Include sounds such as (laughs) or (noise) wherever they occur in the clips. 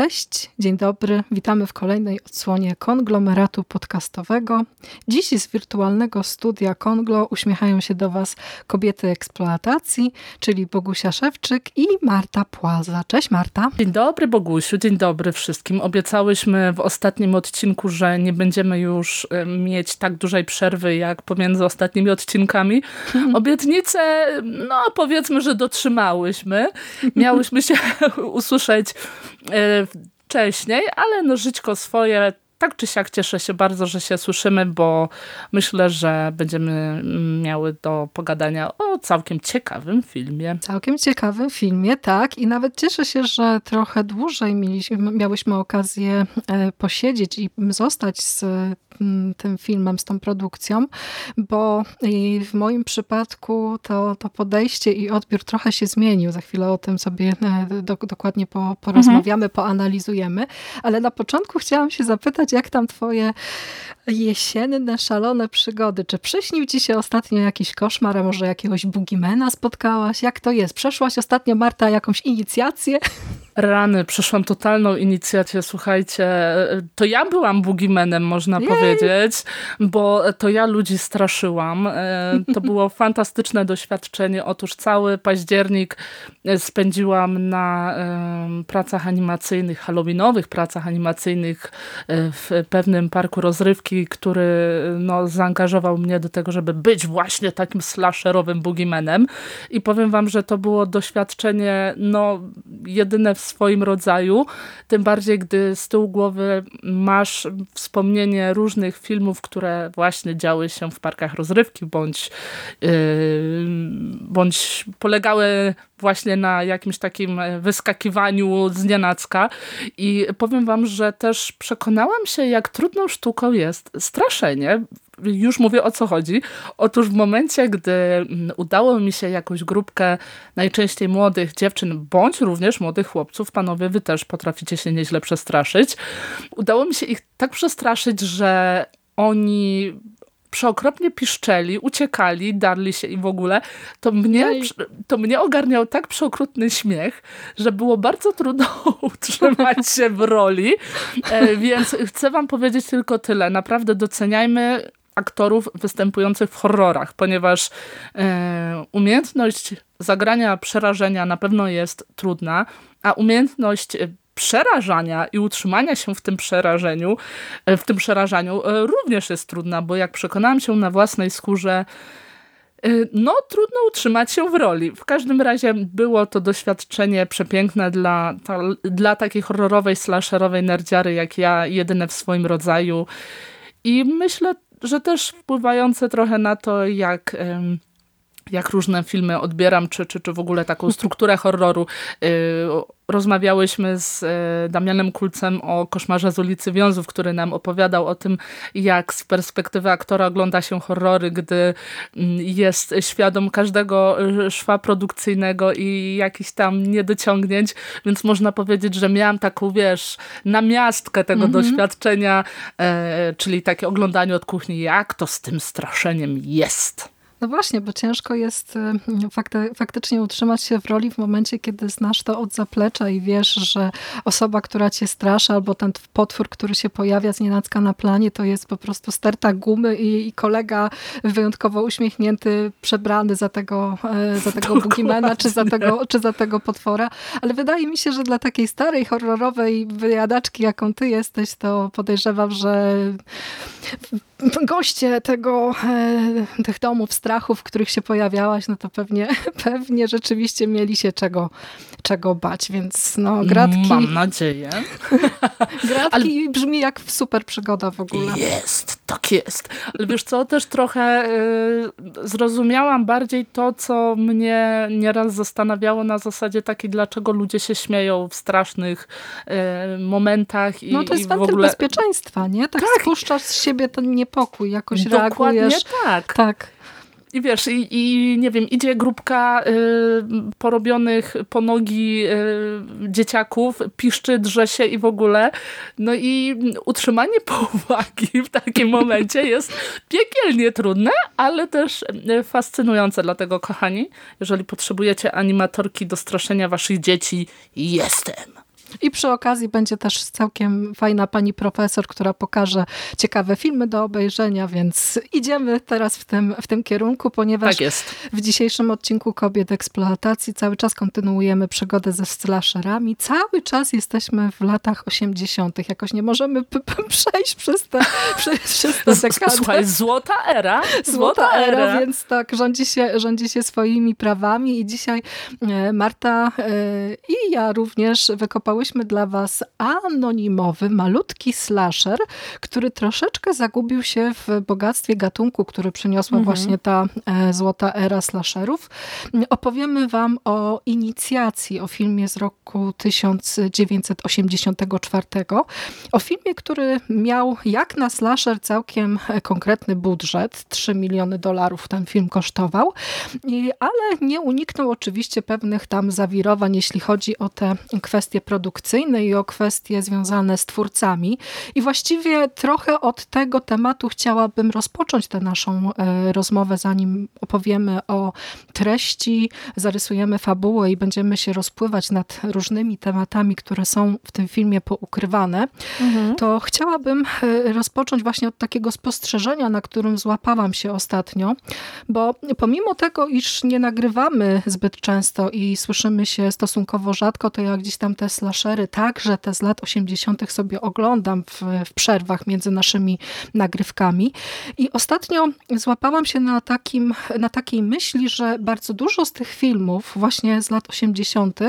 Cześć, dzień dobry. Witamy w kolejnej odsłonie konglomeratu podcastowego. Dziś z wirtualnego studia Konglo uśmiechają się do Was kobiety eksploatacji, czyli Bogusia Szewczyk i Marta Płaza. Cześć Marta. Dzień dobry Bogusiu, dzień dobry wszystkim. Obiecałyśmy w ostatnim odcinku, że nie będziemy już e, mieć tak dużej przerwy jak pomiędzy ostatnimi odcinkami. Obietnice, no powiedzmy, że dotrzymałyśmy. Miałyśmy się (laughs) usłyszeć e, wcześniej, ale no żyćko swoje tak czy siak cieszę się bardzo, że się słyszymy, bo myślę, że będziemy miały do pogadania o całkiem ciekawym filmie. Całkiem ciekawym filmie, tak. I nawet cieszę się, że trochę dłużej mieliśmy, miałyśmy okazję e, posiedzieć i zostać z tym filmem, z tą produkcją, bo w moim przypadku to, to podejście i odbiór trochę się zmienił. Za chwilę o tym sobie e, do, dokładnie po, porozmawiamy, poanalizujemy. Ale na początku chciałam się zapytać, jak tam twoje jesienne, szalone przygody? Czy przyśnił ci się ostatnio jakiś koszmar, a może jakiegoś bugimena spotkałaś? Jak to jest? Przeszłaś ostatnio, Marta, jakąś inicjację? Rany, przeszłam totalną inicjację, słuchajcie, to ja byłam bugimenem, można powiedzieć, bo to ja ludzi straszyłam. E, to (laughs) było fantastyczne doświadczenie. Otóż cały październik spędziłam na pracach animacyjnych, halloweenowych pracach animacyjnych e, w pewnym parku rozrywki, który no, zaangażował mnie do tego, żeby być właśnie takim slasherowym bugimenem. I powiem wam, że to było doświadczenie no, jedyne w swoim rodzaju, tym bardziej gdy z tyłu głowy masz wspomnienie różnych filmów, które właśnie działy się w parkach rozrywki, bądź, yy, bądź polegały właśnie na jakimś takim wyskakiwaniu z nienacka. I powiem wam, że też przekonałam się, jak trudną sztuką jest straszenie już mówię o co chodzi. Otóż w momencie, gdy mm, udało mi się jakąś grupkę najczęściej młodych dziewczyn, bądź również młodych chłopców, panowie, wy też potraficie się nieźle przestraszyć. Udało mi się ich tak przestraszyć, że oni przeokropnie piszczeli, uciekali, darli się i w ogóle, to mnie, to mnie ogarniał tak przeokrutny śmiech, że było bardzo trudno (laughs) utrzymać się w roli, e, więc chcę wam powiedzieć tylko tyle. Naprawdę doceniajmy aktorów występujących w horrorach, ponieważ e, umiejętność zagrania przerażenia na pewno jest trudna, a umiejętność przerażania i utrzymania się w tym przerażeniu, e, w tym przerażaniu e, również jest trudna, bo jak przekonałam się na własnej skórze, no, trudno utrzymać się w roli. W każdym razie było to doświadczenie przepiękne dla, ta, dla takiej horrorowej, slasherowej nerdziary jak ja, jedyne w swoim rodzaju. I myślę że też wpływające trochę na to, jak jak różne filmy odbieram, czy, czy, czy w ogóle taką strukturę horroru. Y, rozmawiałyśmy z e, Damianem Kulcem o Koszmarze z ulicy Wiązów, który nam opowiadał o tym, jak z perspektywy aktora ogląda się horrory, gdy mm, jest świadom każdego e, szwa produkcyjnego i jakichś tam niedociągnięć, więc można powiedzieć, że miałam taką, wiesz, namiastkę tego mhm. doświadczenia, e, czyli takie oglądanie od kuchni, jak to z tym straszeniem jest. No właśnie, bo ciężko jest y, fakty, faktycznie utrzymać się w roli w momencie, kiedy znasz to od zaplecza i wiesz, że osoba, która cię straszy, albo ten potwór, który się pojawia z nienacka na planie, to jest po prostu sterta gumy i, i kolega wyjątkowo uśmiechnięty, przebrany za tego, e, za tego bugimana, czy za tego, czy za tego potwora. Ale wydaje mi się, że dla takiej starej, horrorowej wyjadaczki, jaką ty jesteś, to podejrzewam, że goście tego, e, tych domów strachu, w których się pojawiałaś, no to pewnie, (laughs) pewnie rzeczywiście mieli się czego, czego bać, więc no gratki. Mam nadzieję. (laughs) gratki Ale... brzmi jak super przygoda w ogóle. Jest, tak jest. Ale wiesz co, też trochę y, zrozumiałam bardziej to, co mnie nieraz zastanawiało na zasadzie takiej, dlaczego ludzie się śmieją w strasznych y, momentach. I, no to jest w ogóle... bezpieczeństwa, nie? Tak, tak. spuszczasz z siebie ten niepokój, jakoś Dokładnie reagujesz. tak. Tak. I wiesz, i, i, nie wiem, idzie grupka y, porobionych po nogi y, dzieciaków, piszczy, drze się i w ogóle. No i utrzymanie (laughs) powagi w takim momencie jest piekielnie trudne, ale też y, fascynujące. Dlatego, kochani, jeżeli potrzebujecie animatorki do straszenia waszych dzieci, jestem. I przy okazji będzie też całkiem fajna pani profesor, która pokaże ciekawe filmy do obejrzenia, więc idziemy teraz w tym, w tym kierunku, ponieważ tak w dzisiejszym odcinku Kobiet Eksploatacji cały czas kontynuujemy przygodę ze slasherami. Cały czas jesteśmy w latach 80. Jakoś nie możemy przejść przez te, (laughs) przez te dekady. Słuchaj, złota era. Złota, złota era, era, więc tak, rządzi się, rządzi się swoimi prawami i dzisiaj e, Marta e, i ja również wykopały przygotowałyśmy dla Was anonimowy, malutki slasher, który troszeczkę zagubił się w bogactwie gatunku, który przyniosła mhm. właśnie ta e, złota era slasherów. Opowiemy Wam o inicjacji, o filmie z roku 1984. O filmie, który miał jak na slasher całkiem konkretny budżet. 3 miliony dolarów ten film kosztował, ale nie uniknął oczywiście pewnych tam zawirowań, jeśli chodzi o te kwestie produkcji produkcyjne i o kwestie związane z twórcami. I właściwie trochę od tego tematu chciałabym rozpocząć tę naszą e, rozmowę, zanim opowiemy o treści, zarysujemy fabułę i będziemy się rozpływać nad różnymi tematami, które są w tym filmie poukrywane. Mhm. To chciałabym e, rozpocząć właśnie od takiego spostrzeżenia, na którym złapałam się ostatnio, bo pomimo tego, iż nie nagrywamy zbyt często i słyszymy się stosunkowo rzadko, to ja gdzieś tam te slash slashery, także te z lat 80. sobie oglądam w, w przerwach między naszymi nagrywkami. I ostatnio złapałam się na, takim, na takiej myśli, że bardzo dużo z tych filmów właśnie z lat 80.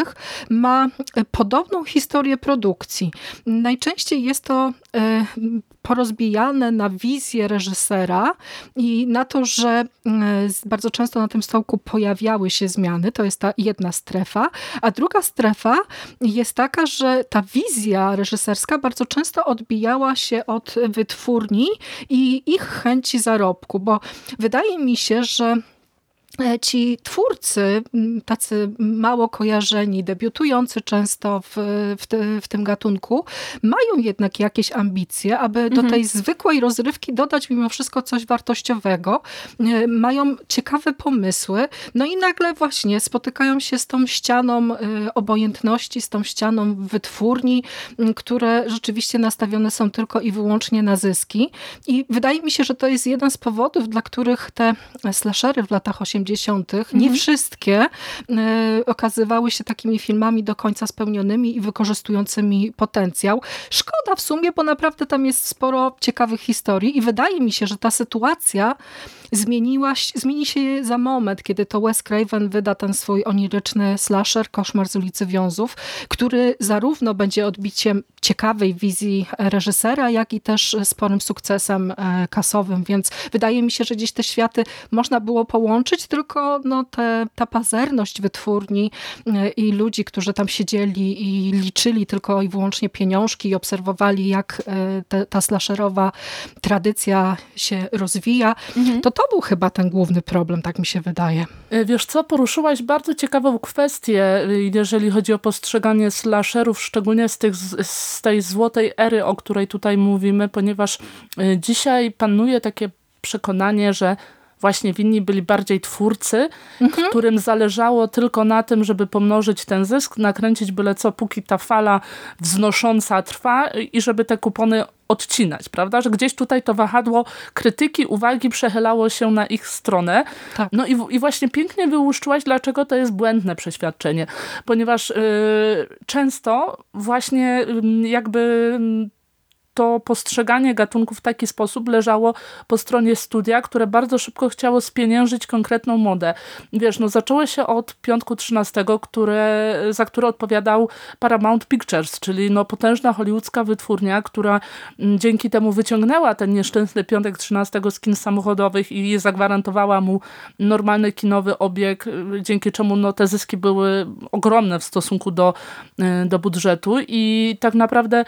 ma podobną historię produkcji. Najczęściej jest to e, porozbijane na wizję reżysera i na to, że e, bardzo często na tym stołku pojawiały się zmiany. To jest ta jedna strefa. A druga strefa jest taka, że ta wizja reżyserska bardzo często odbijała się od wytwórni i ich chęci zarobku, bo wydaje mi się, że ci twórcy, tacy mało kojarzeni, debiutujący często w, w, te, w, tym gatunku, mają jednak jakieś ambicje, aby mhm. do tej zwykłej rozrywki dodać mimo wszystko coś wartościowego. E, mają ciekawe pomysły, no i nagle właśnie spotykają się z tą ścianą e, obojętności, z tą ścianą wytwórni, które rzeczywiście nastawione są tylko i wyłącznie na zyski. I wydaje mi się, że to jest jeden z powodów, dla których te slashery w latach 80 80. Nie mhm. wszystkie e, okazywały się takimi filmami do końca spełnionymi i wykorzystującymi potencjał. Szkoda w sumie, bo naprawdę tam jest sporo ciekawych historii i wydaje mi się, że ta sytuacja zmieniła, zmieni się za moment, kiedy to Wes Craven wyda ten swój oniryczny slasher Koszmar z ulicy Wiązów, który zarówno będzie odbiciem ciekawej wizji reżysera, jak i też sporym sukcesem e, kasowym, więc wydaje mi się, że gdzieś te światy można było połączyć, tylko no, te, ta pazerność wytwórni e, i ludzi, którzy tam siedzieli i liczyli tylko i wyłącznie pieniążki i obserwowali, jak e, te, ta slasherowa tradycja się rozwija, mhm. to to był chyba ten główny problem, tak mi się wydaje. Wiesz co, poruszyłaś bardzo ciekawą kwestię, jeżeli chodzi o postrzeganie slasherów, szczególnie z tych z z tej złotej ery, o której tutaj mówimy, ponieważ y, dzisiaj panuje takie przekonanie, że właśnie winni byli bardziej twórcy, mhm. którym zależało tylko na tym, żeby pomnożyć ten zysk, nakręcić byle co, póki ta fala wznosząca trwa i żeby te kupony odcinać, prawda? Że gdzieś tutaj to wahadło krytyki, uwagi przechylało się na ich stronę. Tak. No i, i właśnie pięknie wyłuszczyłaś, dlaczego to jest błędne przeświadczenie. Ponieważ yy, często właśnie jakby to postrzeganie gatunków w taki sposób leżało po stronie studia, które bardzo szybko chciało spieniężyć konkretną modę. Wiesz, no zaczęło się od Piątku 13, które, za które odpowiadał Paramount Pictures, czyli no potężna hollywoodzka wytwórnia, która mm, dzięki temu wyciągnęła ten nieszczęsny Piątek 13 z kin samochodowych i zagwarantowała mu normalny kinowy obieg, dzięki czemu no, te zyski były ogromne w stosunku do, y, do budżetu i tak naprawdę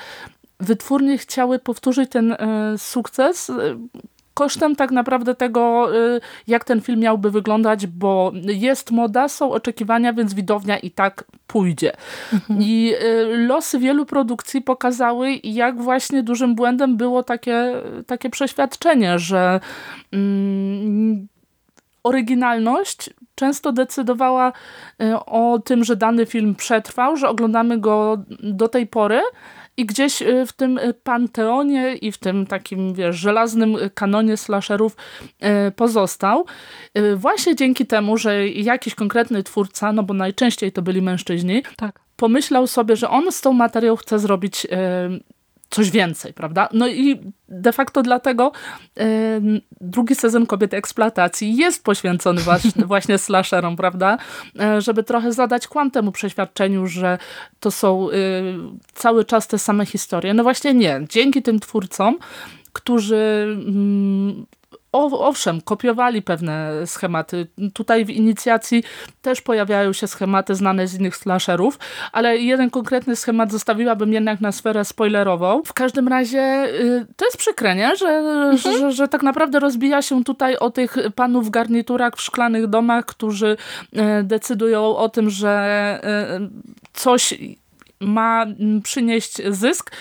wytwórnie chciały powtórzyć ten e, sukces e, kosztem tak naprawdę tego, e, jak ten film miałby wyglądać, bo jest moda, są oczekiwania, więc widownia i tak pójdzie. Mhm. I losy wielu produkcji pokazały, jak właśnie dużym błędem było takie, takie przeświadczenie, że mm, oryginalność często decydowała o tym, że dany film przetrwał, że oglądamy go do tej pory, i gdzieś y, w tym y, panteonie i w tym takim, wiesz, żelaznym kanonie slasherów y, pozostał. Właśnie dzięki temu, że jakiś konkretny twórca, no bo najczęściej to byli mężczyźni, tak. pomyślał sobie, że on z tą materią chce zrobić coś więcej, prawda? No i de facto dlatego drugi sezon Kobiety Eksploatacji jest poświęcony właśnie, (laughs) właśnie slasherom, prawda? E, żeby trochę zadać kłam temu przeświadczeniu, że to są e, cały czas te same historie. No właśnie nie. Dzięki tym twórcom, którzy mm, owszem, kopiowali pewne schematy. Tutaj w inicjacji też pojawiają się schematy znane z innych slasherów, ale jeden konkretny schemat zostawiłabym jednak na sferę spoilerową. W każdym razie y, to jest przykre, nie? Że, mhm. że, że, że, tak naprawdę rozbija się tutaj o tych panów w garniturach w szklanych domach, którzy y, decydują o tym, że y, coś ma przynieść zysk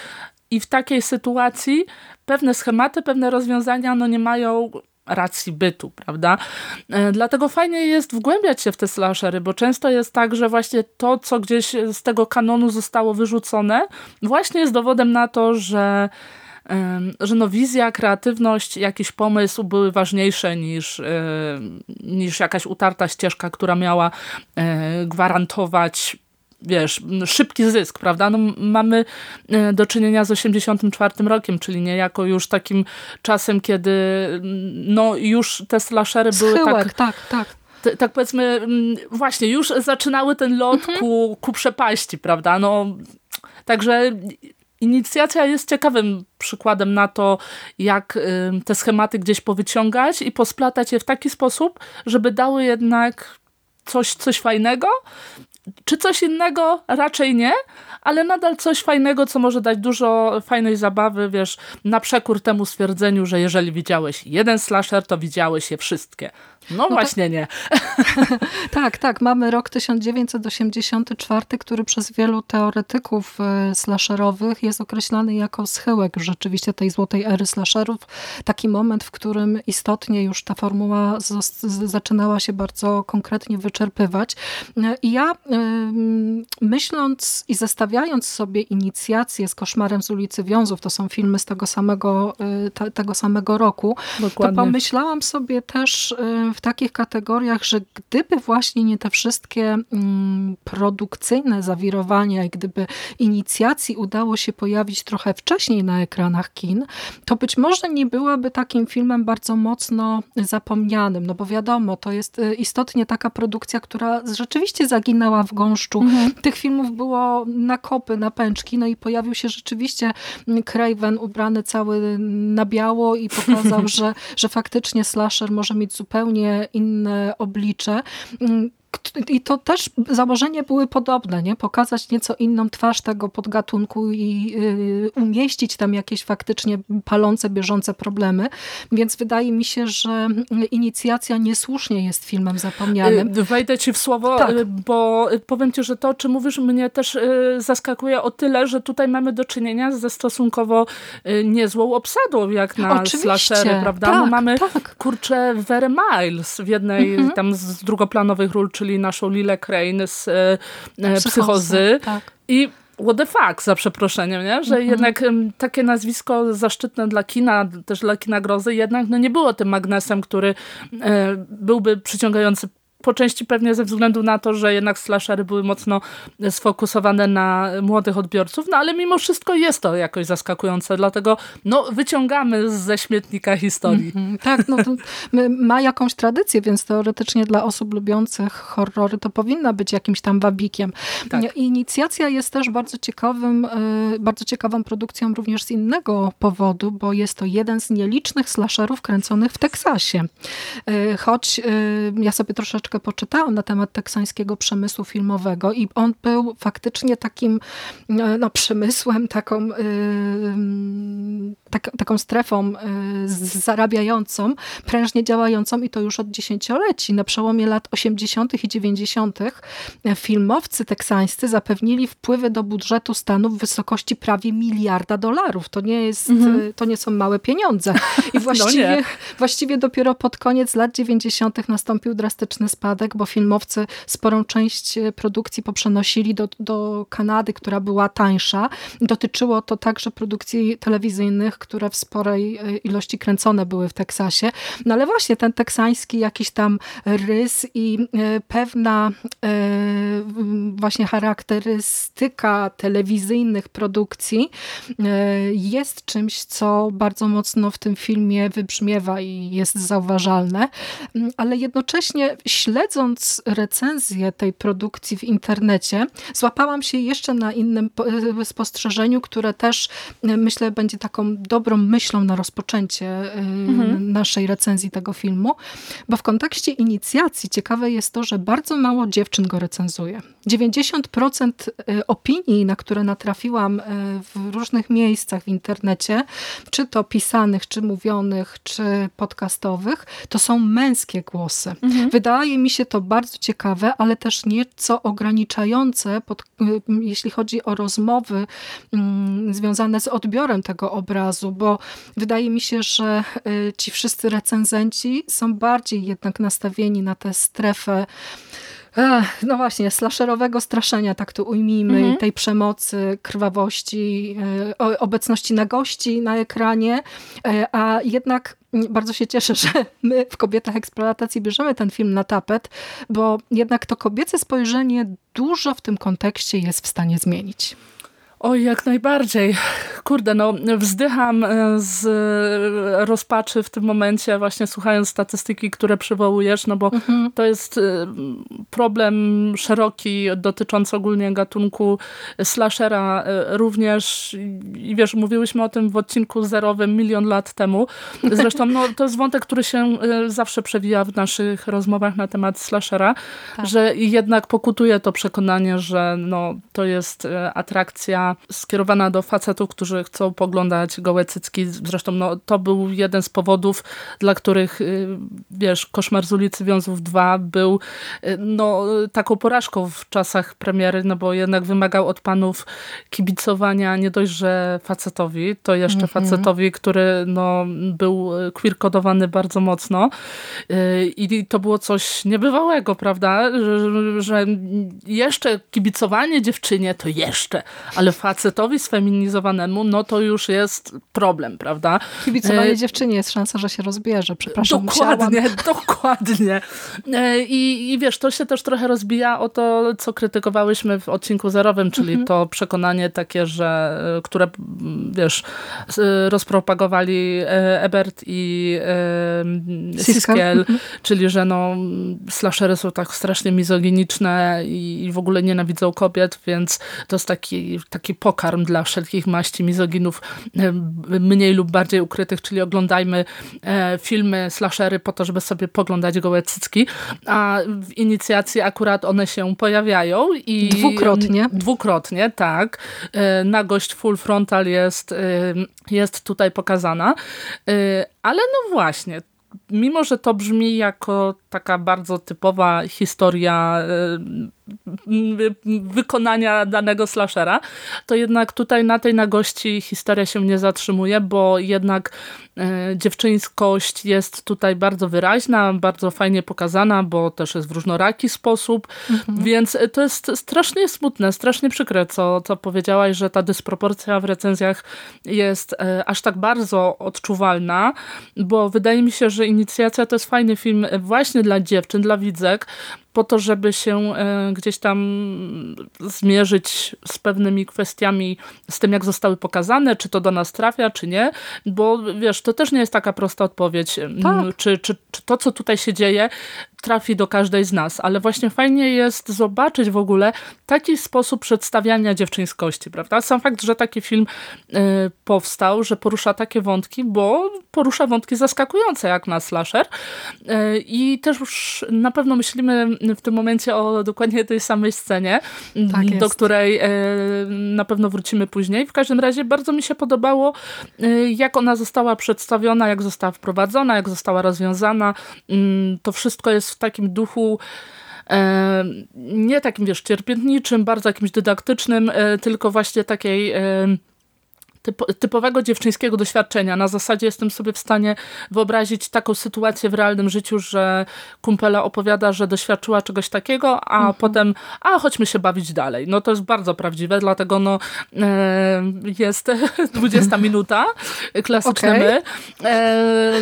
i w takiej sytuacji pewne schematy, pewne rozwiązania no nie mają racji bytu, prawda? E, dlatego fajnie jest wgłębiać się w te slashery, bo często jest tak, że właśnie to, co gdzieś z tego kanonu zostało wyrzucone, właśnie jest dowodem na to, że że no wizja, kreatywność, jakiś pomysł były ważniejsze niż, niż jakaś utarta ścieżka, która miała e, gwarantować wiesz, szybki zysk, prawda? No, mamy e, do czynienia z 84 rokiem, czyli niejako już takim czasem, kiedy no już te slashery były Schyłek, tak... tak, tak. tak powiedzmy, właśnie już zaczynały ten lot mhm. ku, ku przepaści, prawda? No, także inicjacja jest ciekawym przykładem na to, jak te schematy gdzieś powyciągać i posplatać je w taki sposób, żeby dały jednak coś, coś fajnego, czy coś innego? Raczej nie, ale nadal coś fajnego, co może dać dużo fajnej zabawy, wiesz, na przekór temu stwierdzeniu, że jeżeli widziałeś jeden slasher, to widziałeś je wszystkie. No, no właśnie tak, nie. (laughs) tak, tak. Mamy rok 1984, który przez wielu teoretyków e, slasherowych jest określany jako schyłek rzeczywiście tej złotej ery slasherów. Taki moment, w którym istotnie już ta formuła zaczynała się bardzo konkretnie wyczerpywać. E, I ja myśląc i zestawiając sobie inicjację z Koszmarem z ulicy Wiązów, to są filmy z tego samego, e, tego samego roku, Dokładnie. to pomyślałam sobie też w takich kategoriach, że gdyby właśnie nie te wszystkie mm, produkcyjne zawirowania i gdyby inicjacji udało się pojawić trochę wcześniej na ekranach kin, to być może nie byłaby takim filmem bardzo mocno zapomnianym, no bo wiadomo, to jest y, istotnie taka produkcja, która rzeczywiście zaginęła w gąszczu. Mhm. Tych filmów było na kopy, na pęczki, no i pojawił się rzeczywiście Craven ubrany cały na biało i pokazał, (laughs) że, że faktycznie slasher może mieć zupełnie inne oblicze. I to też założenie były podobne, nie? pokazać nieco inną twarz tego podgatunku i y, umieścić tam jakieś faktycznie palące, bieżące problemy. Więc wydaje mi się, że inicjacja niesłusznie jest filmem zapomnianym. Y, wejdę ci w słowo, tak. Y, bo powiem ci, że to, o czym mówisz, mnie też zaskakuje o tyle, że tutaj mamy do czynienia ze stosunkowo niezłą obsadą, jak na Oczywiście. slashery, prawda? Tak, no mamy, tak. kurczę, Very Miles w jednej mhm. tam z drugoplanowych ról, czyli naszą Lilę Crane z e, e Psychozy. Psychozy. Tak. I what the fuck, za przeproszeniem, nie? że mhm. jednak takie nazwisko zaszczytne dla kina, też dla kina grozy, jednak no nie było tym magnesem, który e, byłby przyciągający po części pewnie ze względu na to, że jednak slashery były mocno sfokusowane na młodych odbiorców, no ale mimo wszystko jest to jakoś zaskakujące, dlatego no, wyciągamy ze śmietnika historii. Mm -hmm, tak, no ma jakąś tradycję, więc teoretycznie dla osób lubiących horrory to powinna być jakimś tam wabikiem. Tak. Inicjacja jest też bardzo ciekawym, e, bardzo ciekawą produkcją również z innego powodu, bo jest to jeden z nielicznych slasherów kręconych w Teksasie. E, choć e, ja sobie troszeczkę poczytałam na temat teksańskiego przemysłu filmowego i on był faktycznie takim no, przemysłem, taką, tak, taką strefą zarabiającą, prężnie działającą i to już od dziesięcioleci. Na przełomie lat 80. i 90. filmowcy teksańscy zapewnili wpływy do budżetu Stanów w wysokości prawie miliarda dolarów. To nie, jest, mhm. to nie są małe pieniądze. I (laughs) właściwie, no właściwie dopiero pod koniec lat 90. nastąpił drastyczny spadek, bo filmowcy sporą część produkcji poprzenosili do, do Kanady, która była tańsza. Dotyczyło to także produkcji telewizyjnych, które w sporej e, ilości kręcone były w Teksasie. No ale właśnie ten teksański jakiś tam rys i e, pewna e, właśnie charakterystyka telewizyjnych produkcji jest czymś, co bardzo mocno w tym filmie wybrzmiewa i jest zauważalne, mm, ale jednocześnie śledząc recenzję tej produkcji w internecie, złapałam się jeszcze na innym spostrzeżeniu, które też myślę będzie taką dobrą myślą na rozpoczęcie mhm. naszej recenzji tego filmu, bo w kontekście inicjacji ciekawe jest to, że bardzo mało dziewczyn go recenzuje. 90% y, opinii, na które natrafiłam y, w różnych miejscach w internecie, czy to pisanych, czy mówionych, czy podcastowych, to są męskie głosy. Mhm. Wydaje mi się to bardzo ciekawe, ale też nieco ograniczające, pod, y, jeśli chodzi o rozmowy mm, związane z odbiorem tego obrazu, bo wydaje mi się, że ci wszyscy recenzenci są bardziej jednak nastawieni na tę strefę Ech, no właśnie, slasherowego straszenia, tak to ujmijmy, mhm. tej przemocy, krwawości, e, obecności nagości na ekranie, e, a jednak bardzo się cieszę, (laughs) że my w Kobietach Eksploatacji bierzemy ten film na tapet, bo jednak to kobiece spojrzenie dużo w tym kontekście jest w stanie zmienić. Oj, jak najbardziej. Kurde, no wzdycham e, z rozpaczy w tym momencie, właśnie słuchając statystyki, które przywołujesz, no bo mhm. to jest e, problem szeroki, dotyczący ogólnie gatunku slashera e, również. I wiesz, mówiłyśmy o tym w odcinku zerowym milion lat temu. Zresztą no, to jest wątek, który się zawsze przewija w naszych rozmowach na temat slashera, tak. że jednak pokutuje to przekonanie, że no, to jest atrakcja skierowana do facetów, którzy chcą poglądać gołe cycki. Zresztą no, to był jeden z powodów, dla których y, wiesz, Koszmar z ulicy Wiązów 2 był y, no, taką porażką w czasach premiery, no bo jednak wymagał od panów kibicowania nie dość, że facetowi, to jeszcze mm -hmm. facetowi, który no, był queer-kodowany bardzo mocno y, i to było coś niebywałego, prawda, że, że jeszcze kibicowanie dziewczynie to jeszcze, ale facetowi sfeminizowanemu, no to już jest problem, prawda? Kibicowanie e... dziewczynie jest szansa, że się rozbierze. Przepraszam, Dokładnie, musiałam. (laughs) dokładnie. E... I, I wiesz, to się też trochę rozbija o to, co krytykowałyśmy w odcinku zerowym, czyli mhm. to przekonanie takie, że e, które, wiesz, rozpropagowali Ebert i e, Siskel, mhm. czyli że no, slashery są tak strasznie mizoginiczne i, w ogóle nienawidzą kobiet, więc to jest taki, taki taki pokarm dla wszelkich maści mizoginów e, mniej lub bardziej ukrytych, czyli oglądajmy e, filmy, slashery po to, żeby sobie poglądać gołe cycki, a w inicjacji akurat one się pojawiają. i Dwukrotnie. Dwukrotnie, tak. E, nagość full frontal jest, jest tutaj pokazana. Ale no właśnie, mimo że to brzmi jako taka bardzo typowa historia wykonania danego slashera, to jednak tutaj na tej nagości historia się nie zatrzymuje, bo jednak e, dziewczyńskość jest tutaj bardzo wyraźna, bardzo fajnie pokazana, bo też jest w różnoraki sposób, mhm. więc to jest strasznie smutne, strasznie przykre, co, co powiedziałaś, że ta dysproporcja w recenzjach jest e, aż tak bardzo odczuwalna, bo wydaje mi się, że Inicjacja to jest fajny film właśnie dla dziewczyn, dla widzek, po to, żeby się e, gdzieś tam zmierzyć z pewnymi kwestiami, z tym jak zostały pokazane, czy to do nas trafia, czy nie, bo wiesz, to też nie jest taka prosta odpowiedź, tak. czy, czy, czy to, co tutaj się dzieje, trafi do każdej z nas, ale właśnie fajnie jest zobaczyć w ogóle taki sposób przedstawiania dziewczyńskości, prawda? Sam fakt, że taki film y, powstał, że porusza takie wątki, bo porusza wątki zaskakujące jak na slasher y, i też już na pewno myślimy w tym momencie o dokładnie tej samej scenie, tak do której y, na pewno wrócimy później. W każdym razie bardzo mi się podobało, jak ona została przedstawiona, jak została wprowadzona, jak została rozwiązana. Mm, to wszystko jest w takim duchu e, nie takim, wiesz, cierpiętniczym, bardzo jakimś dydaktycznym, e, tylko właśnie takiej typowego dziewczyńskiego doświadczenia. Na zasadzie jestem sobie w stanie wyobrazić taką sytuację w realnym życiu, że kumpela opowiada, że doświadczyła czegoś takiego, a mhm. potem, a chodźmy się bawić dalej. No to jest bardzo prawdziwe, dlatego no e, jest (laughs) 20 (laughs) minuta, klasyczne okay. my. E,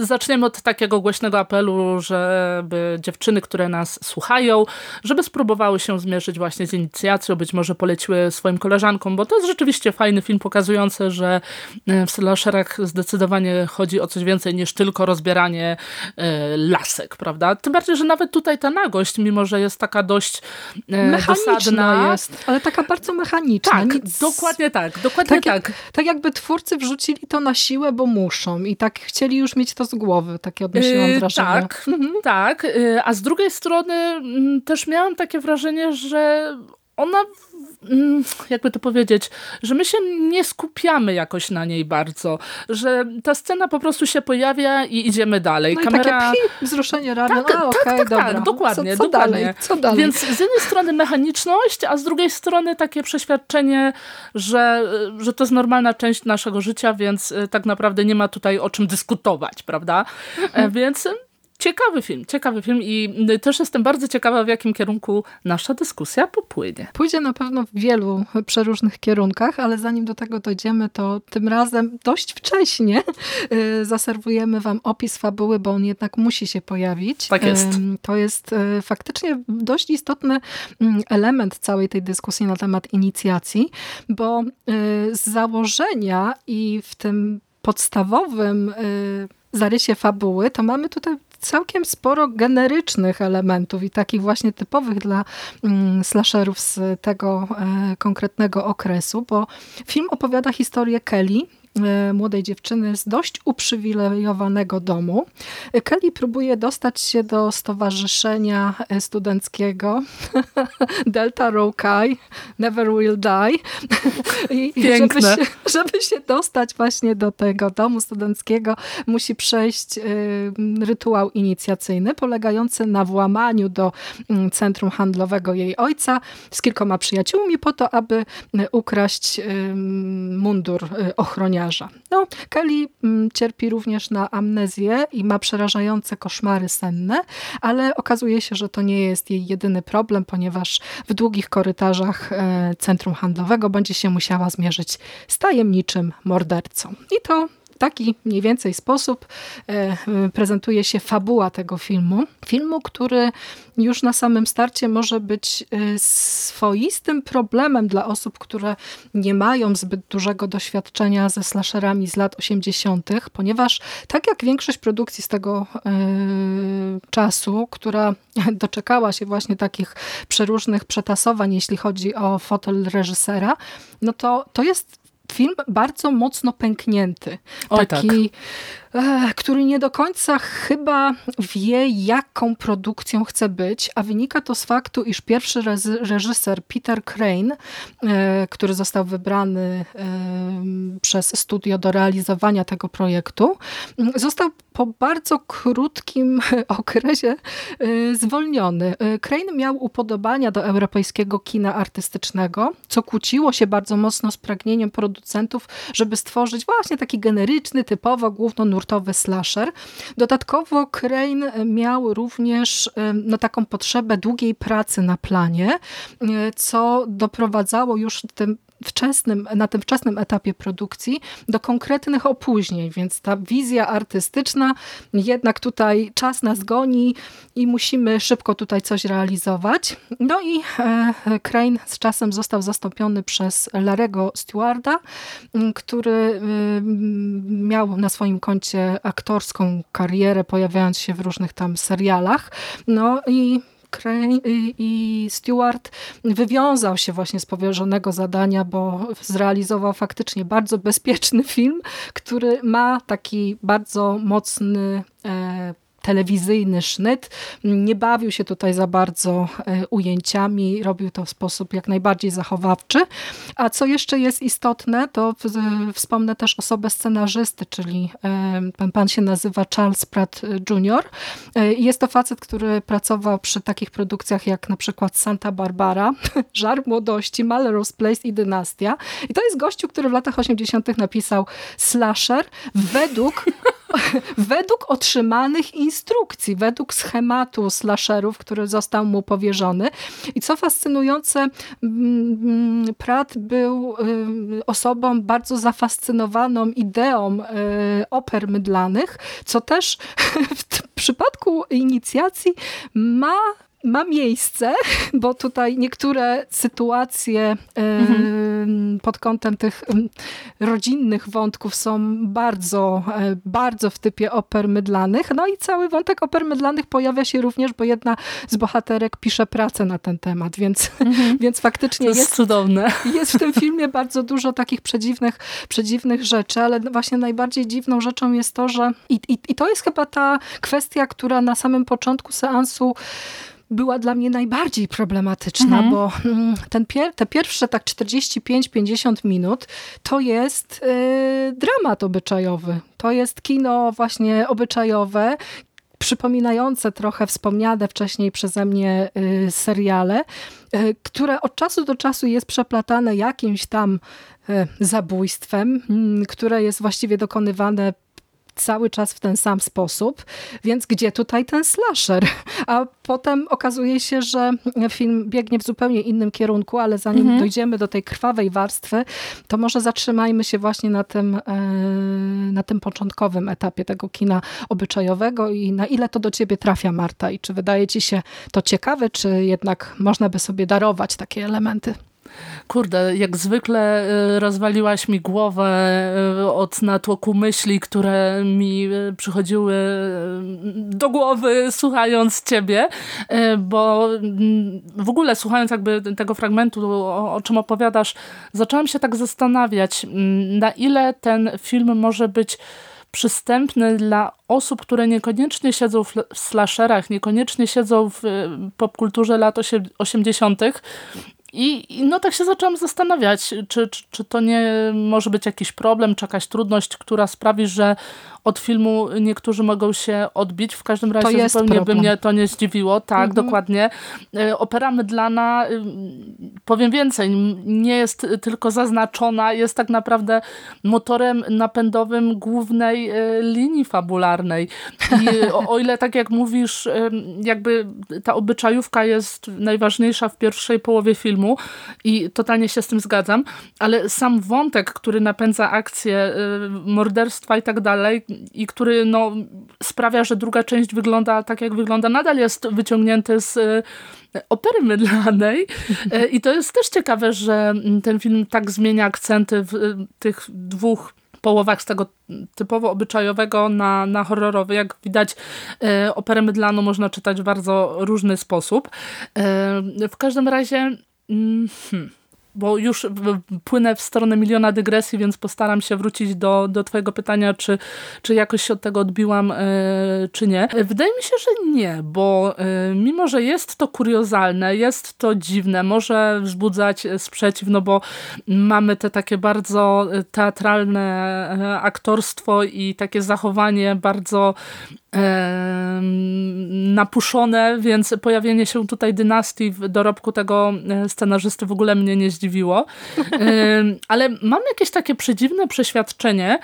zaczniemy od takiego głośnego apelu, żeby dziewczyny, które nas słuchają, żeby spróbowały się zmierzyć właśnie z inicjacją, być może poleciły swoim koleżankom, bo to jest rzeczywiście fajny film pokazujący że e, w slasherach zdecydowanie chodzi o coś więcej niż tylko rozbieranie e, lasek, prawda? Tym bardziej, że nawet tutaj ta nagość, mimo że jest taka dość e, mechaniczna dosadna, jest, ale taka bardzo mechaniczna. Tak, Nic... dokładnie tak, dokładnie tak. Tak. tak jakby twórcy wrzucili to na siłę, bo muszą i tak chcieli już mieć to z głowy, takie odnosiłam wrażenie. Tak, mhm. tak, a z drugiej strony mm, też miałam takie wrażenie, że ona jakby to powiedzieć, że my się nie skupiamy jakoś na niej bardzo, że ta scena po prostu się pojawia i idziemy dalej. No Kamera... i takie pi, wzruszenie ramion, tak, a tak, okay, tak, tak, dokładnie, co, co dokładnie. Dalej? Co dalej? Więc z jednej strony mechaniczność, a z drugiej strony takie przeświadczenie, że, że to jest normalna część naszego życia, więc y, tak naprawdę nie ma tutaj o czym dyskutować, prawda? Mhm. (laughs) Więc Ciekawy film, ciekawy film i też jestem bardzo ciekawa, w jakim kierunku nasza dyskusja popłynie. Pójdzie na pewno w wielu przeróżnych kierunkach, ale zanim do tego dojdziemy, to tym razem dość wcześnie (laughs) y, zaserwujemy wam opis fabuły, bo on jednak musi się pojawić. Tak jest. To jest y, faktycznie dość istotny mm, element całej tej dyskusji na temat inicjacji, bo y, z założenia i w tym podstawowym zarysie fabuły, to mamy tutaj całkiem sporo generycznych elementów i takich właśnie typowych dla mm, slasherów z tego e, konkretnego okresu, bo film opowiada historię Kelly, młodej dziewczyny z dość uprzywilejowanego domu. Kelly próbuje dostać się do stowarzyszenia studenckiego (laughs) Delta Rho Chi, Never Will Die. (laughs) I Piękne. Żeby się, żeby się dostać właśnie do tego domu studenckiego, musi przejść y, rytuał inicjacyjny, polegający na włamaniu do y, centrum handlowego jej ojca z kilkoma przyjaciółmi po to, aby ukraść mundur ochroniarza no, Kelly mm, cierpi również na amnezję i ma przerażające koszmary senne, ale okazuje się, że to nie jest jej jedyny problem, ponieważ w długich korytarzach e, centrum handlowego będzie się musiała zmierzyć z tajemniczym mordercą. I to taki mniej więcej sposób e, prezentuje się fabuła tego filmu. Filmu, który już na samym starcie może być e, swoistym problemem dla osób, które nie mają zbyt dużego doświadczenia ze slasherami z lat 80., ponieważ tak jak większość produkcji z tego e, czasu, która (laughs) doczekała się właśnie takich przeróżnych przetasowań, jeśli chodzi o fotel reżysera, no to, to jest film bardzo mocno pęknięty. Oj, Taki tak który nie do końca chyba wie, jaką produkcją chce być, a wynika to z faktu, iż pierwszy reżyser Peter Crane, e, który został wybrany przez studio do realizowania tego projektu, został po bardzo krótkim (laughs) okresie e, zwolniony. E, Crane miał upodobania do europejskiego kina artystycznego, co kłóciło się bardzo mocno z pragnieniem producentów, żeby stworzyć właśnie taki generyczny, typowo głównonurtowy slasher. Dodatkowo Crane miał również no, taką potrzebę długiej pracy na planie, e, co doprowadzało już w tym wczesnym, na tym wczesnym etapie produkcji do konkretnych opóźnień, więc ta wizja artystyczna jednak tutaj czas nas goni i musimy szybko tutaj coś realizować. No i e, Crane z czasem został zastąpiony przez Larego Stewarda, który miał na swoim koncie aktorską karierę, pojawiając się w różnych tam serialach. No i Crane i Stewart wywiązał się właśnie z powierzonego zadania, bo zrealizował faktycznie bardzo bezpieczny film, który ma taki bardzo mocny e, telewizyjny sznyt. Nie bawił się tutaj za bardzo e, ujęciami, robił to w sposób jak najbardziej zachowawczy. A co jeszcze jest istotne, to wspomnę też osobę scenarzysty, czyli pan, pan się nazywa Charles Pratt Jr. E, jest to facet, który pracował przy takich produkcjach jak na przykład Santa Barbara, (laughs) Żar Młodości, Melrose Place i Dynastia. I to jest gościu, który w latach 80. napisał slasher według (laughs) (laughs) według otrzymanych instrukcji, według schematu slasherów, który został mu powierzony. I co fascynujące, Pratt był y, osobą bardzo zafascynowaną ideą y, oper mydlanych, co też (laughs) w przypadku inicjacji ma ma miejsce, (laughs) bo tutaj niektóre sytuacje mhm. pod kątem tych rodzinnych wątków są bardzo, e, bardzo w typie oper mydlanych. No i cały wątek oper mydlanych pojawia się również, bo jedna z bohaterek pisze pracę na ten temat, więc, mhm. (laughs) więc faktycznie jest, jest cudowne. (laughs) Jest w tym filmie bardzo dużo takich przedziwnych, przedziwnych rzeczy, ale właśnie najbardziej dziwną rzeczą jest to, że i, i, i to jest chyba ta kwestia, która na samym początku seansu była dla mnie najbardziej problematyczna, mhm. bo mm, ten pier te pierwsze tak 45-50 minut to jest yy, dramat obyczajowy. To jest kino właśnie obyczajowe, przypominające trochę wspomniane wcześniej przeze mnie y, seriale, y, które od czasu do czasu jest przeplatane jakimś tam y, zabójstwem, mm, które jest właściwie dokonywane cały czas w ten sam sposób, więc gdzie tutaj ten slasher? A potem okazuje się, że film biegnie w zupełnie innym kierunku, ale zanim mhm. dojdziemy do tej krwawej warstwy, to może zatrzymajmy się właśnie na tym, e, na tym początkowym etapie tego kina obyczajowego i na ile to do ciebie trafia, Marta, i czy wydaje ci się to ciekawe, czy jednak można by sobie darować takie elementy? Kurde, jak zwykle y, rozwaliłaś mi głowę y, od natłoku myśli, które mi y, przychodziły do głowy słuchając ciebie, bo mm, w ogóle słuchając jakby tego fragmentu, o, o czym opowiadasz, zaczęłam się tak zastanawiać, mm, na ile ten film może być przystępny dla osób, które niekoniecznie siedzą w slasherach, niekoniecznie siedzą w popkulturze lat 80., i, no tak się zaczęłam zastanawiać, czy, czy, czy to nie może być jakiś problem, czy jakaś trudność, która sprawi, że od filmu niektórzy mogą się odbić. W każdym razie zupełnie problem. by mnie to nie zdziwiło. Tak, mhm. dokładnie. E, opera mydlana, y, powiem więcej, nie jest tylko zaznaczona, jest tak naprawdę motorem napędowym głównej e, linii fabularnej. I o, o ile tak jak mówisz, e, jakby ta obyczajówka jest najważniejsza w pierwszej połowie filmu i totalnie się z tym zgadzam, ale sam wątek, który napędza akcję morderstwa i tak dalej, i który no, sprawia, że druga część wygląda tak, jak wygląda, nadal jest wyciągnięty z e, opery mydlanej. E, I to jest też ciekawe, że ten film tak zmienia akcenty w e, tych dwóch połowach z tego typowo obyczajowego na, na horrorowy. Jak widać, operę mydlaną można czytać w bardzo różny sposób. W każdym razie... Mm, hmm bo już płynę w stronę miliona dygresji, więc postaram się wrócić do, do twojego pytania, czy, czy jakoś się od tego odbiłam, czy nie. Wydaje mi się, że nie, bo mimo, że jest to kuriozalne, jest to dziwne, może wzbudzać sprzeciw, no bo mamy te takie bardzo teatralne aktorstwo i takie zachowanie bardzo napuszone, więc pojawienie się tutaj dynastii w dorobku tego e, scenarzysty w ogóle mnie nie zdziwiło. Ale mam jakieś takie przedziwne przeświadczenie,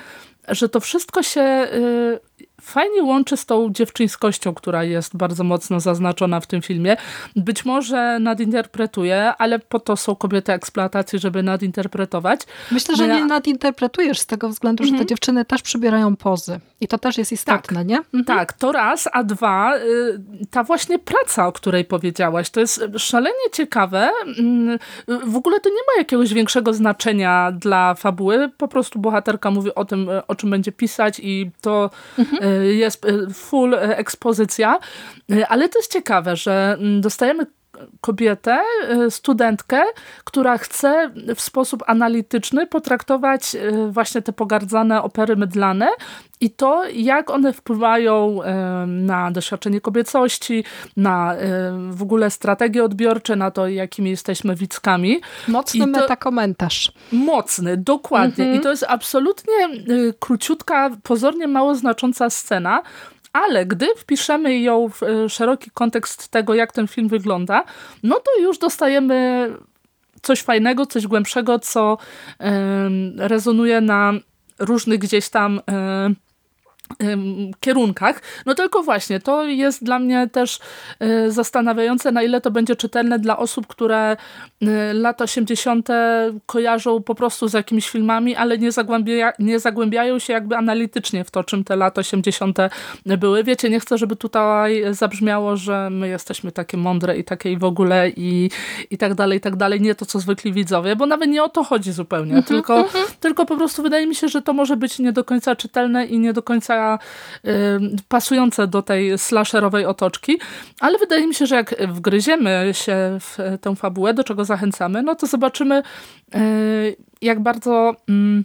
że to wszystko się y, fajnie łączy z tą dziewczyńskością, która jest bardzo mocno zaznaczona w tym filmie. Być może nadinterpretuje, ale po to są kobiety eksploatacji, żeby nadinterpretować. Myślę, że nie nadinterpretujesz z tego względu, że te mhm. dziewczyny też przybierają pozy. I to też jest istotne, tak, nie? Mhm. Tak, to raz, a dwa, y, ta właśnie praca, o której powiedziałaś, to jest szalenie ciekawe. Mm, w ogóle to nie ma jakiegoś większego znaczenia dla fabuły. Po prostu bohaterka mówi o tym, o czym będzie pisać i to mhm jest e, full e, ekspozycja, e, ale to jest ciekawe, że mm, dostajemy kobietę, studentkę, która chce w sposób analityczny potraktować właśnie te pogardzane opery mydlane i to, jak one wpływają na doświadczenie kobiecości, na w ogóle strategie odbiorcze, na to, jakimi jesteśmy widzkami. Mocny to, metakomentarz. Mocny, dokładnie. Mhm. I to jest absolutnie króciutka, pozornie mało znacząca scena, ale gdy wpiszemy ją w szeroki kontekst tego, jak ten film wygląda, no to już dostajemy coś fajnego, coś głębszego, co rezonuje na różnych gdzieś tam kierunkach. No tylko właśnie, to jest dla mnie też e, zastanawiające, na ile to będzie czytelne dla osób, które e, lata 80. kojarzą po prostu z jakimiś filmami, ale nie, zagłębia, nie zagłębiają się jakby analitycznie w to, czym te lata 80. były. Wiecie, nie chcę, żeby tutaj zabrzmiało, że my jesteśmy takie mądre i takie i w ogóle i, i tak dalej, i tak dalej. Nie to, co zwykli widzowie, bo nawet nie o to chodzi zupełnie, mhm, tylko, mhm. tylko po prostu wydaje mi się, że to może być nie do końca czytelne i nie do końca pasujące do tej slasherowej otoczki, ale wydaje mi się, że jak wgryziemy się w tę fabułę, do czego zachęcamy, no to zobaczymy y, jak bardzo mm,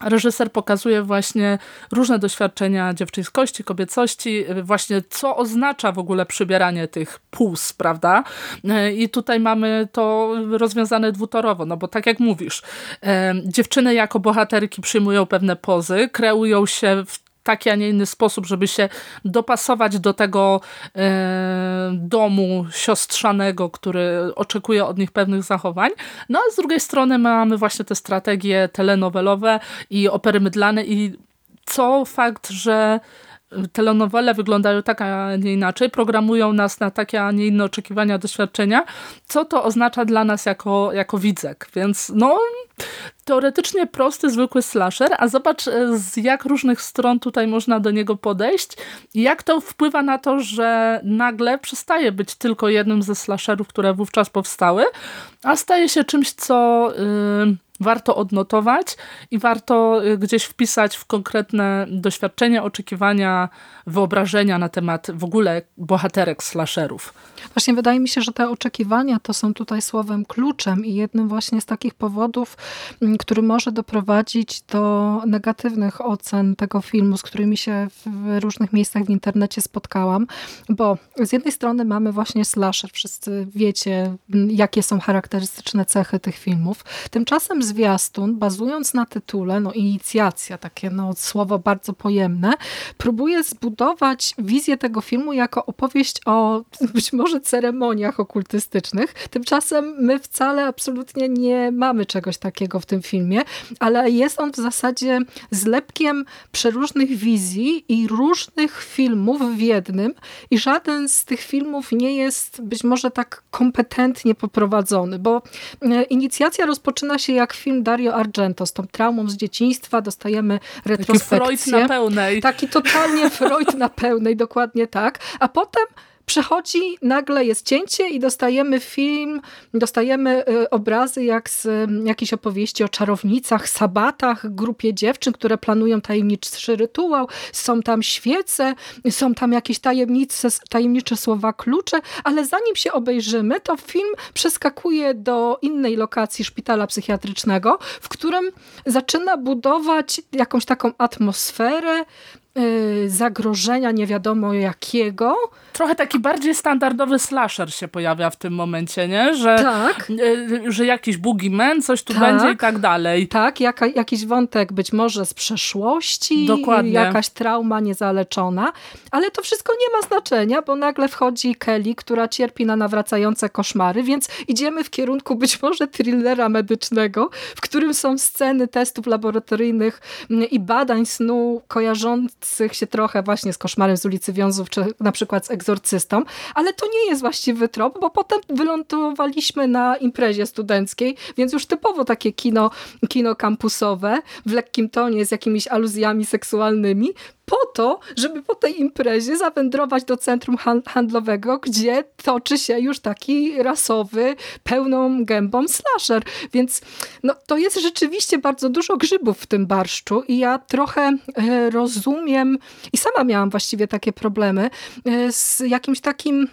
reżyser pokazuje właśnie różne doświadczenia dziewczyńskości, kobiecości, właśnie co oznacza w ogóle przybieranie tych puls, prawda? Y, I tutaj mamy to rozwiązane dwutorowo, no bo tak jak mówisz, dziewczyny jako bohaterki przyjmują pewne pozy, kreują się w taki, a nie inny sposób, żeby się dopasować do tego e, domu siostrzanego, który oczekuje od nich pewnych zachowań. No a z drugiej strony mamy właśnie te strategie telenowelowe i opery mydlane i co fakt, że telenowele wyglądają tak, a nie inaczej, programują nas na takie, a nie inne oczekiwania, doświadczenia, co to oznacza dla nas jako, jako widzek. Więc no, teoretycznie prosty, zwykły slasher, a zobacz e, z jak różnych stron tutaj można do niego podejść i jak to wpływa na to, że nagle przestaje być tylko jednym ze slasherów, które wówczas powstały, a staje się czymś, co... Yy, warto odnotować i warto y, gdzieś wpisać w konkretne doświadczenia, oczekiwania, wyobrażenia na temat w ogóle bohaterek slasherów. Właśnie wydaje mi się, że te oczekiwania to są tutaj słowem kluczem i jednym właśnie z takich powodów, mm, który może doprowadzić do negatywnych ocen tego filmu, z którymi się w różnych miejscach w internecie spotkałam, bo z jednej strony mamy właśnie slasher, wszyscy wiecie, mm, jakie są charakterystyczne cechy tych filmów. Tymczasem zwiastun, bazując na tytule, no inicjacja, takie no, słowo bardzo pojemne, próbuje zbudować wizję tego filmu jako opowieść o (laughs) być może ceremoniach okultystycznych. Tymczasem my wcale absolutnie nie mamy czegoś takiego w tym filmie, ale jest on w zasadzie zlepkiem przeróżnych wizji i różnych filmów w jednym i żaden z tych filmów nie jest być może tak kompetentnie poprowadzony, bo e, inicjacja rozpoczyna się jak film Dario Argento z tą traumą z dzieciństwa, dostajemy retrospekcję. Taki Freud na pełnej. Taki totalnie Freud na pełnej, dokładnie tak. A potem przechodzi, nagle jest cięcie i dostajemy film, dostajemy y, obrazy jak z y, jakiejś opowieści o czarownicach, sabatach, grupie dziewczyn, które planują tajemniczy rytuał, są tam świece, są tam jakieś tajemnice, tajemnicze słowa klucze, ale zanim się obejrzymy, to film przeskakuje do innej lokacji szpitala psychiatrycznego, w którym zaczyna budować jakąś taką atmosferę, zagrożenia nie wiadomo jakiego. Trochę taki bardziej standardowy slasher się pojawia w tym momencie, nie? Że, tak. Y, że jakiś boogeyman, coś tu tak. będzie i tak dalej. Tak, jaka, jakiś wątek być może z przeszłości, Dokładnie. jakaś trauma niezaleczona, ale to wszystko nie ma znaczenia, bo nagle wchodzi Kelly, która cierpi na nawracające koszmary, więc idziemy w kierunku być może thrillera medycznego, w którym są sceny testów laboratoryjnych mm, i badań snu kojarzących się trochę właśnie z Koszmarem z ulicy Wiązów, czy na przykład z Egzorcystą, ale to nie jest właściwy trop, bo potem wylądowaliśmy na imprezie studenckiej, więc już typowo takie kino, kino kampusowe, w lekkim tonie z jakimiś aluzjami seksualnymi, po to, żeby po tej imprezie zawędrować do centrum handlowego, gdzie toczy się już taki rasowy, pełną gębą slasher. Więc no, to jest rzeczywiście bardzo dużo grzybów w tym barszczu i ja trochę e, rozumiem i sama miałam właściwie takie problemy e, z jakimś takim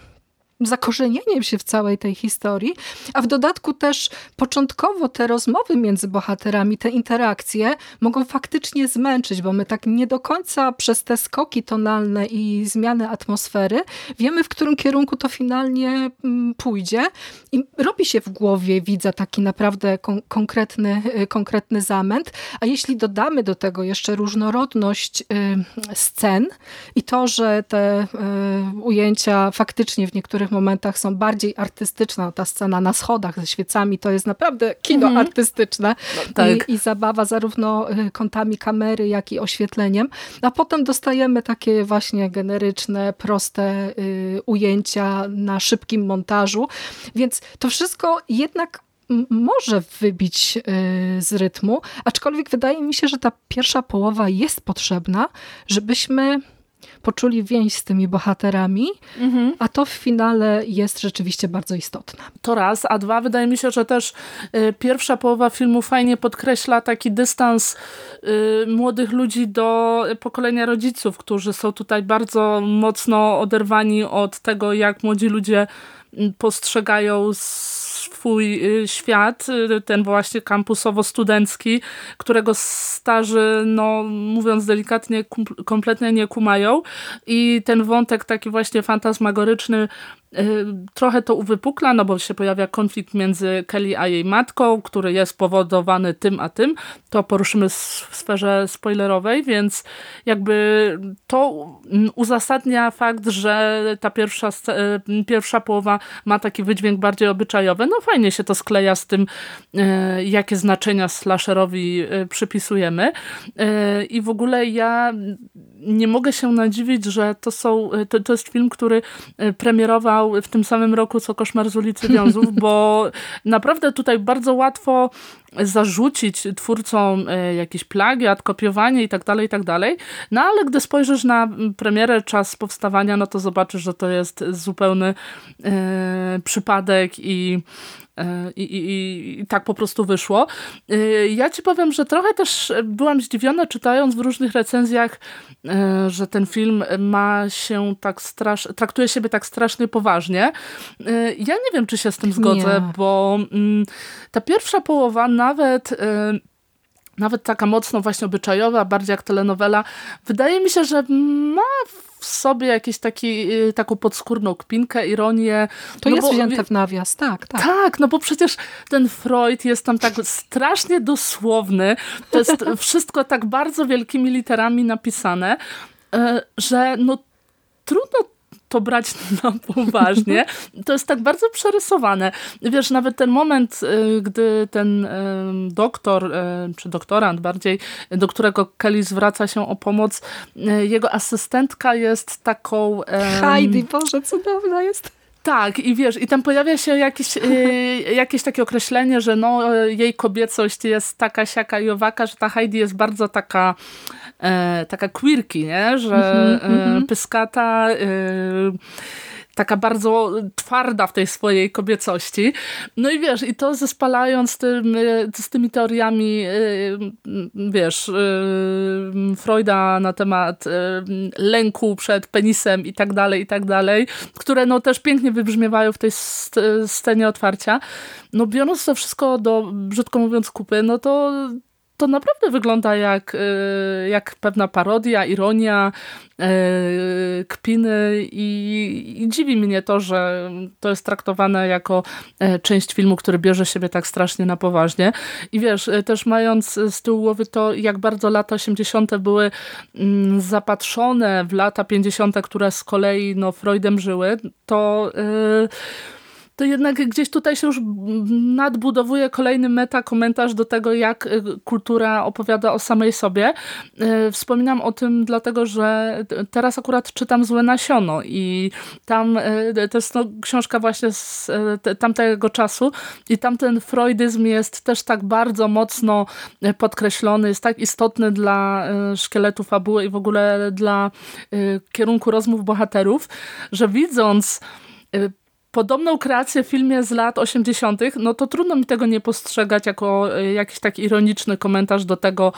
zakorzenieniem się w całej tej historii, a w dodatku też początkowo te rozmowy między bohaterami, te interakcje mogą faktycznie zmęczyć, bo my tak nie do końca przez te skoki tonalne i zmiany atmosfery wiemy, w którym kierunku to finalnie mm, pójdzie. I robi się w głowie, widzę taki naprawdę kon konkretny, y, konkretny zamęt, a jeśli dodamy do tego jeszcze różnorodność y, scen i to, że te y, ujęcia faktycznie w niektórych niektórych momentach są bardziej artystyczne. Ta scena na schodach ze świecami to jest naprawdę kino mhm. artystyczne no, tak. I, I, zabawa zarówno y, kątami kamery, jak i oświetleniem. A potem dostajemy takie właśnie generyczne, proste y, ujęcia na szybkim montażu. Więc to wszystko jednak może wybić y, z rytmu, aczkolwiek wydaje mi się, że ta pierwsza połowa jest potrzebna, żebyśmy poczuli więź z tymi bohaterami, mhm. a to w finale jest rzeczywiście bardzo istotne. To raz, a dwa, wydaje mi się, że też y, pierwsza połowa filmu fajnie podkreśla taki dystans y, młodych ludzi do pokolenia rodziców, którzy są tutaj bardzo mocno oderwani od tego, jak młodzi ludzie mm, postrzegają swój y, świat, y, ten właśnie kampusowo-studencki, którego starzy, no mówiąc delikatnie, kompletnie nie kumają. I ten wątek taki właśnie fantasmagoryczny trochę to uwypukla, no bo się pojawia konflikt między Kelly a jej matką, który jest powodowany tym a tym. To poruszymy w sferze spoilerowej, więc jakby to uzasadnia fakt, że ta pierwsza, y, pierwsza połowa ma taki wydźwięk bardziej obyczajowy. No fajnie się to skleja z tym, y, jakie znaczenia slasherowi przypisujemy. I w ogóle ja nie mogę się nadziwić, że to, są, to, to jest film, który premierował w tym samym roku co Koszmar z ulicy Wiązów, bo (laughs) naprawdę tutaj bardzo łatwo zarzucić twórcom e, jakiś plagiat, kopiowanie i tak dalej, i tak dalej. No ale gdy spojrzysz na premierę, czas powstawania, no to zobaczysz, że to jest zupełny e, przypadek i I, i, I, tak po prostu wyszło. E, ja ci powiem, że trochę też byłam zdziwiona czytając w różnych recenzjach, e, że ten film ma się tak strasznie, traktuje siebie tak strasznie poważnie. Ja nie wiem, czy się z tym zgodzę, nie. bo mm, ta pierwsza połowa nawet nawet taka mocno właśnie obyczajowa, bardziej jak telenowela, wydaje mi się, że ma w sobie jakieś taki, y, taką podskórną kpinkę, ironię. To no jest bo, wzięte w nawias, tak, tak. Tak, no bo przecież ten Freud jest tam tak strasznie dosłowny, to jest (laughs) wszystko tak bardzo wielkimi literami napisane, e, że no trudno to brać (laughs) na poważnie. To jest tak bardzo przerysowane. Wiesz, nawet ten moment, y, gdy ten y, doktor, y, czy doktorant bardziej, do którego Kelly zwraca się o pomoc, jego asystentka jest taką... Heidi, Boże, cudowna jest. Tak, i wiesz, i tam pojawia się jakieś, jakieś takie określenie, że no, jej kobiecość jest taka, siaka i owaka, że ta Heidi jest bardzo taka e, taka quirky, nie? że -hmm, e, pyskata, e, taka bardzo twarda w tej swojej kobiecości. No i wiesz, i to zespalając tym, z tymi teoriami, wiesz, Freuda na temat lęku przed penisem i tak dalej, i tak dalej, które no też pięknie wybrzmiewają w tej scenie otwarcia. No biorąc to wszystko do, brzydko mówiąc, kupy, no to to naprawdę wygląda jak, y, jak pewna parodia, ironia, y, kpiny i, i, dziwi mnie to, że to jest traktowane jako e, część filmu, który bierze siebie tak strasznie na poważnie. I wiesz, e, też mając z tyłu głowy to, jak bardzo lata 80. były mm, zapatrzone w lata 50., które z kolei no, Freudem żyły, to... Yy, to jednak gdzieś tutaj się już nadbudowuje kolejny meta komentarz do tego, jak y, kultura opowiada o samej sobie. Y, wspominam o tym dlatego, że teraz akurat czytam Złe Nasiono i tam y, to jest no, książka właśnie z tamtego czasu i tam ten freudyzm jest też tak bardzo mocno podkreślony, jest tak istotny dla szkieletu fabuły i w ogóle dla kierunku rozmów bohaterów, że widząc podobną kreację w filmie z lat 80., no to trudno mi tego nie postrzegać jako e, jakiś taki ironiczny komentarz do tego,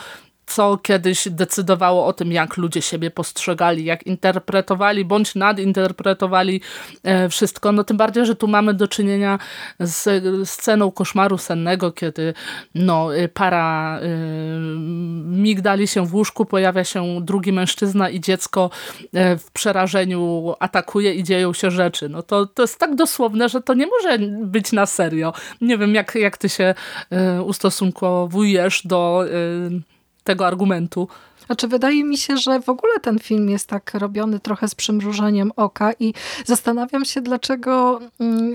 co kiedyś decydowało o tym, jak ludzie siebie postrzegali, jak interpretowali bądź nadinterpretowali e, wszystko. No tym bardziej, że tu mamy do czynienia z sceną koszmaru sennego, kiedy no, e, para y, migdali się w łóżku, pojawia się drugi mężczyzna i dziecko w przerażeniu atakuje i dzieją się rzeczy. No to, to jest tak dosłowne, że to nie może być na serio. Nie wiem, jak, jak ty się y, ustosunkowujesz do y, tego argumentu. Znaczy, wydaje mi się, że w ogóle ten film jest tak robiony trochę z przymrużeniem oka i zastanawiam się, dlaczego mm,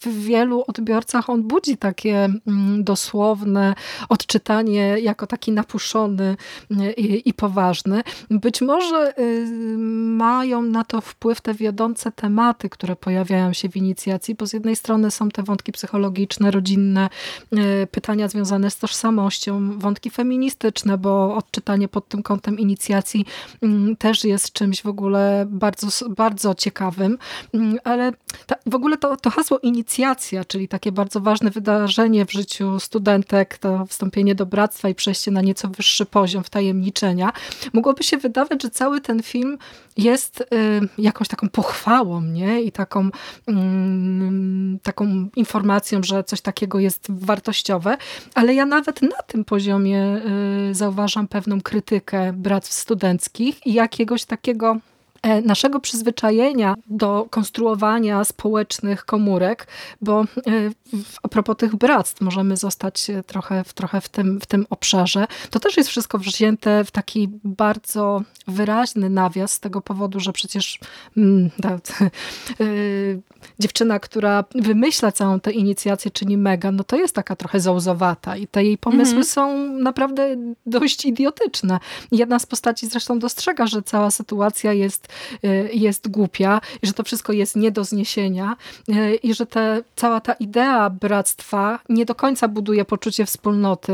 w wielu odbiorcach on budzi takie mm, dosłowne odczytanie jako taki napuszony y, i, i poważny. Być może y, mają na to wpływ te wiodące tematy, które pojawiają się w inicjacji, bo z jednej strony są te wątki psychologiczne, rodzinne, y, pytania związane z tożsamością, wątki feministyczne, bo odczytanie pod tym kątem inicjacji mm, też jest czymś w ogóle bardzo, bardzo ciekawym, mm, ale ta, w ogóle to, to hasło inicjacja, czyli takie bardzo ważne wydarzenie w życiu studentek, to wstąpienie do bractwa i przejście na nieco wyższy poziom wtajemniczenia, mogłoby się wydawać, że cały ten film jest y, jakąś taką pochwałą nie? i taką, mm, taką informacją, że coś takiego jest wartościowe, ale ja nawet na tym poziomie y, zauważam pewną krytykę bractw studenckich i jakiegoś takiego naszego przyzwyczajenia do konstruowania społecznych komórek, bo e, a propos tych bractw możemy zostać e, trochę, trochę w, tym, w tym obszarze. To też jest wszystko wzięte w taki bardzo wyraźny nawias z tego powodu, że przecież mm, ta, (laughs) dziewczyna, która wymyśla całą tę inicjację, czyli Megan, no to jest taka trochę zołzowata i te jej pomysły mhm. są naprawdę dość idiotyczne. Jedna z postaci zresztą dostrzega, że cała sytuacja jest jest głupia, i że to wszystko jest nie do zniesienia y, i że te, cała ta idea bractwa nie do końca buduje poczucie wspólnoty,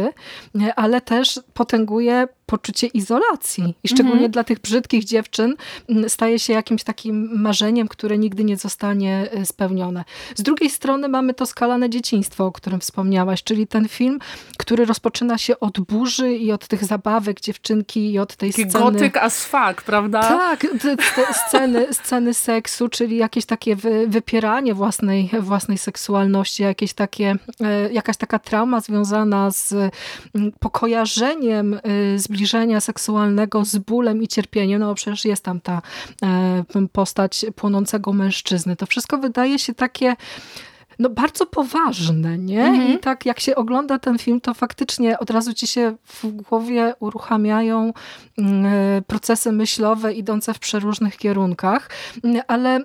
y, ale też potęguje poczucie izolacji. I szczególnie mhm. dla tych brzydkich dziewczyn mm, staje się jakimś takim marzeniem, które nigdy nie zostanie e, spełnione. Z drugiej strony mamy to skalane dzieciństwo, o którym wspomniałaś, czyli ten film, który rozpoczyna się od burzy i od tych zabawek dziewczynki i od tej Taki sceny... gotyk as fuck, prawda? Tak, (laughs) sceny, sceny seksu, czyli jakieś takie wy, wypieranie własnej, własnej seksualności, jakieś takie, e, jakaś taka trauma związana z mm, pokojarzeniem e, z zbliżenia seksualnego z bólem i cierpieniem, no bo przecież jest tam ta e, postać płonącego mężczyzny. To wszystko wydaje się takie no bardzo poważne, nie? Mhm. I tak jak się ogląda ten film, to faktycznie od razu ci się w głowie uruchamiają mm, e, procesy myślowe idące w przeróżnych kierunkach, ale e,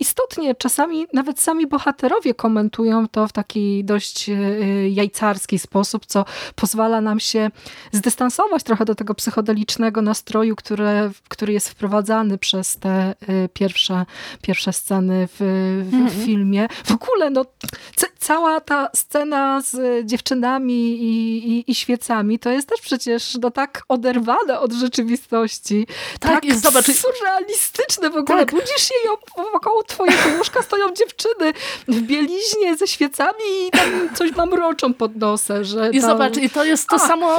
istotnie czasami nawet sami bohaterowie komentują to w taki dość e, jajcarski sposób, co pozwala nam się zdystansować trochę do tego psychodelicznego nastroju, które, który jest wprowadzany przez te e, pierwsze, pierwsze sceny w, w mm -hmm. filmie. W ogóle no, cała ta scena z dziewczynami i, i, i, świecami to jest też przecież no, tak oderwane od rzeczywistości. Tak, tak jest, zobacz, surrealistyczne w ogóle. Tak. Budzisz się i wokoło twojego łóżka stoją dziewczyny w bieliźnie ze świecami i tam coś mam roczą pod nosem. Że I tam... zobacz, i to jest to A. samo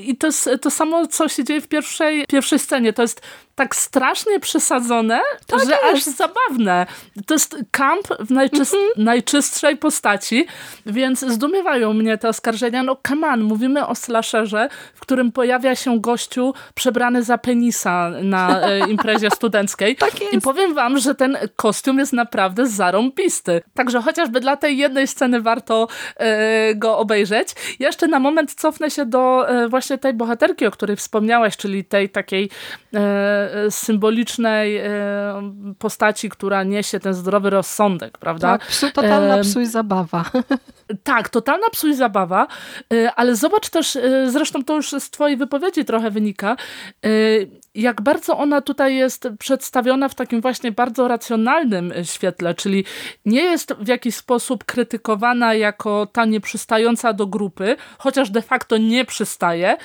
i to jest to samo, co się dzieje w pierwszej, pierwszej scenie. To jest tak strasznie przesadzone, tak że jest. aż zabawne. To jest kamp w najczyst mm -hmm. najczystszej postaci, więc zdumiewają mnie te oskarżenia. No come on, mówimy o slasherze, w którym pojawia się gościu przebrany za penisa na e, imprezie (laughs) studenckiej. tak. I powiem wam, że ten kostium jest naprawdę zarąbisty. Także chociażby dla tej jednej sceny warto e, go obejrzeć. Jeszcze na moment cofnę się do e, właśnie tej bohaterki, o której wspomniałaś, czyli tej takiej e, symbolicznej e, postaci, która niesie ten zdrowy rozsądek, prawda? Tak, psu, totalna psuj zabawa. (laughs) Tak, totalna psuj zabawa, e, ale zobacz też, e, zresztą to już z twojej wypowiedzi trochę wynika, jak bardzo ona tutaj jest przedstawiona w takim właśnie bardzo racjonalnym świetle, czyli nie jest w jakiś sposób krytykowana jako ta nieprzystająca do grupy, chociaż de facto nie przystaje,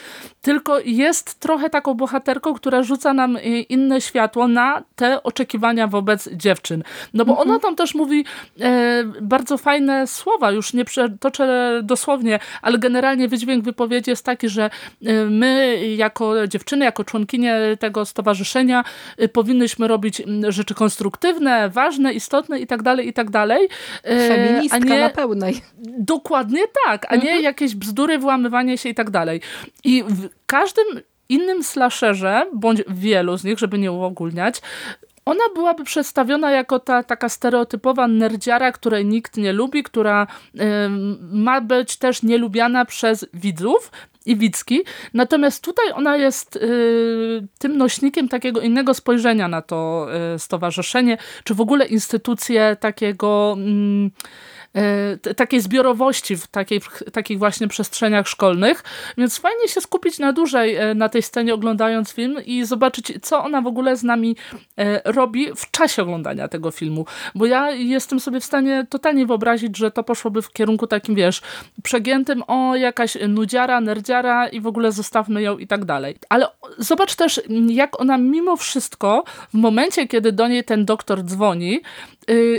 tylko jest trochę taką bohaterką, która rzuca nam inne światło na te oczekiwania wobec dziewczyn. No bo mhm. ona tam też mówi e, bardzo fajne słowa, już nie przetoczę dosłownie, ale generalnie wydźwięk wypowiedzi jest taki, że e, my jako dziewczyny, jako członkinie tego stowarzyszenia e, powinnyśmy robić rzeczy konstruktywne, ważne, istotne i tak dalej, i tak dalej. E, Feministka nie, na pełnej. Dokładnie tak, a nie mhm. jakieś bzdury, włamywanie się i tak dalej. I w każdym innym slasherze, bądź wielu z nich, żeby nie uogólniać, ona byłaby przedstawiona jako ta taka stereotypowa nerdziara, której nikt nie lubi, która y, ma być też nielubiana przez widzów i widzki. Natomiast tutaj ona jest y, tym nośnikiem takiego innego spojrzenia na to y, stowarzyszenie, czy w ogóle instytucje takiego... E, takiej zbiorowości w takiej, takich właśnie przestrzeniach szkolnych, więc fajnie się skupić na dłużej e, na tej scenie oglądając film i zobaczyć, co ona w ogóle z nami e, robi w czasie oglądania tego filmu, bo ja jestem sobie w stanie totalnie wyobrazić, że to poszłoby w kierunku takim, wiesz, przegiętym, o jakaś nudziara, nerdziara i w ogóle zostawmy ją i tak dalej. Ale zobacz też, jak ona mimo wszystko w momencie, kiedy do niej ten doktor dzwoni,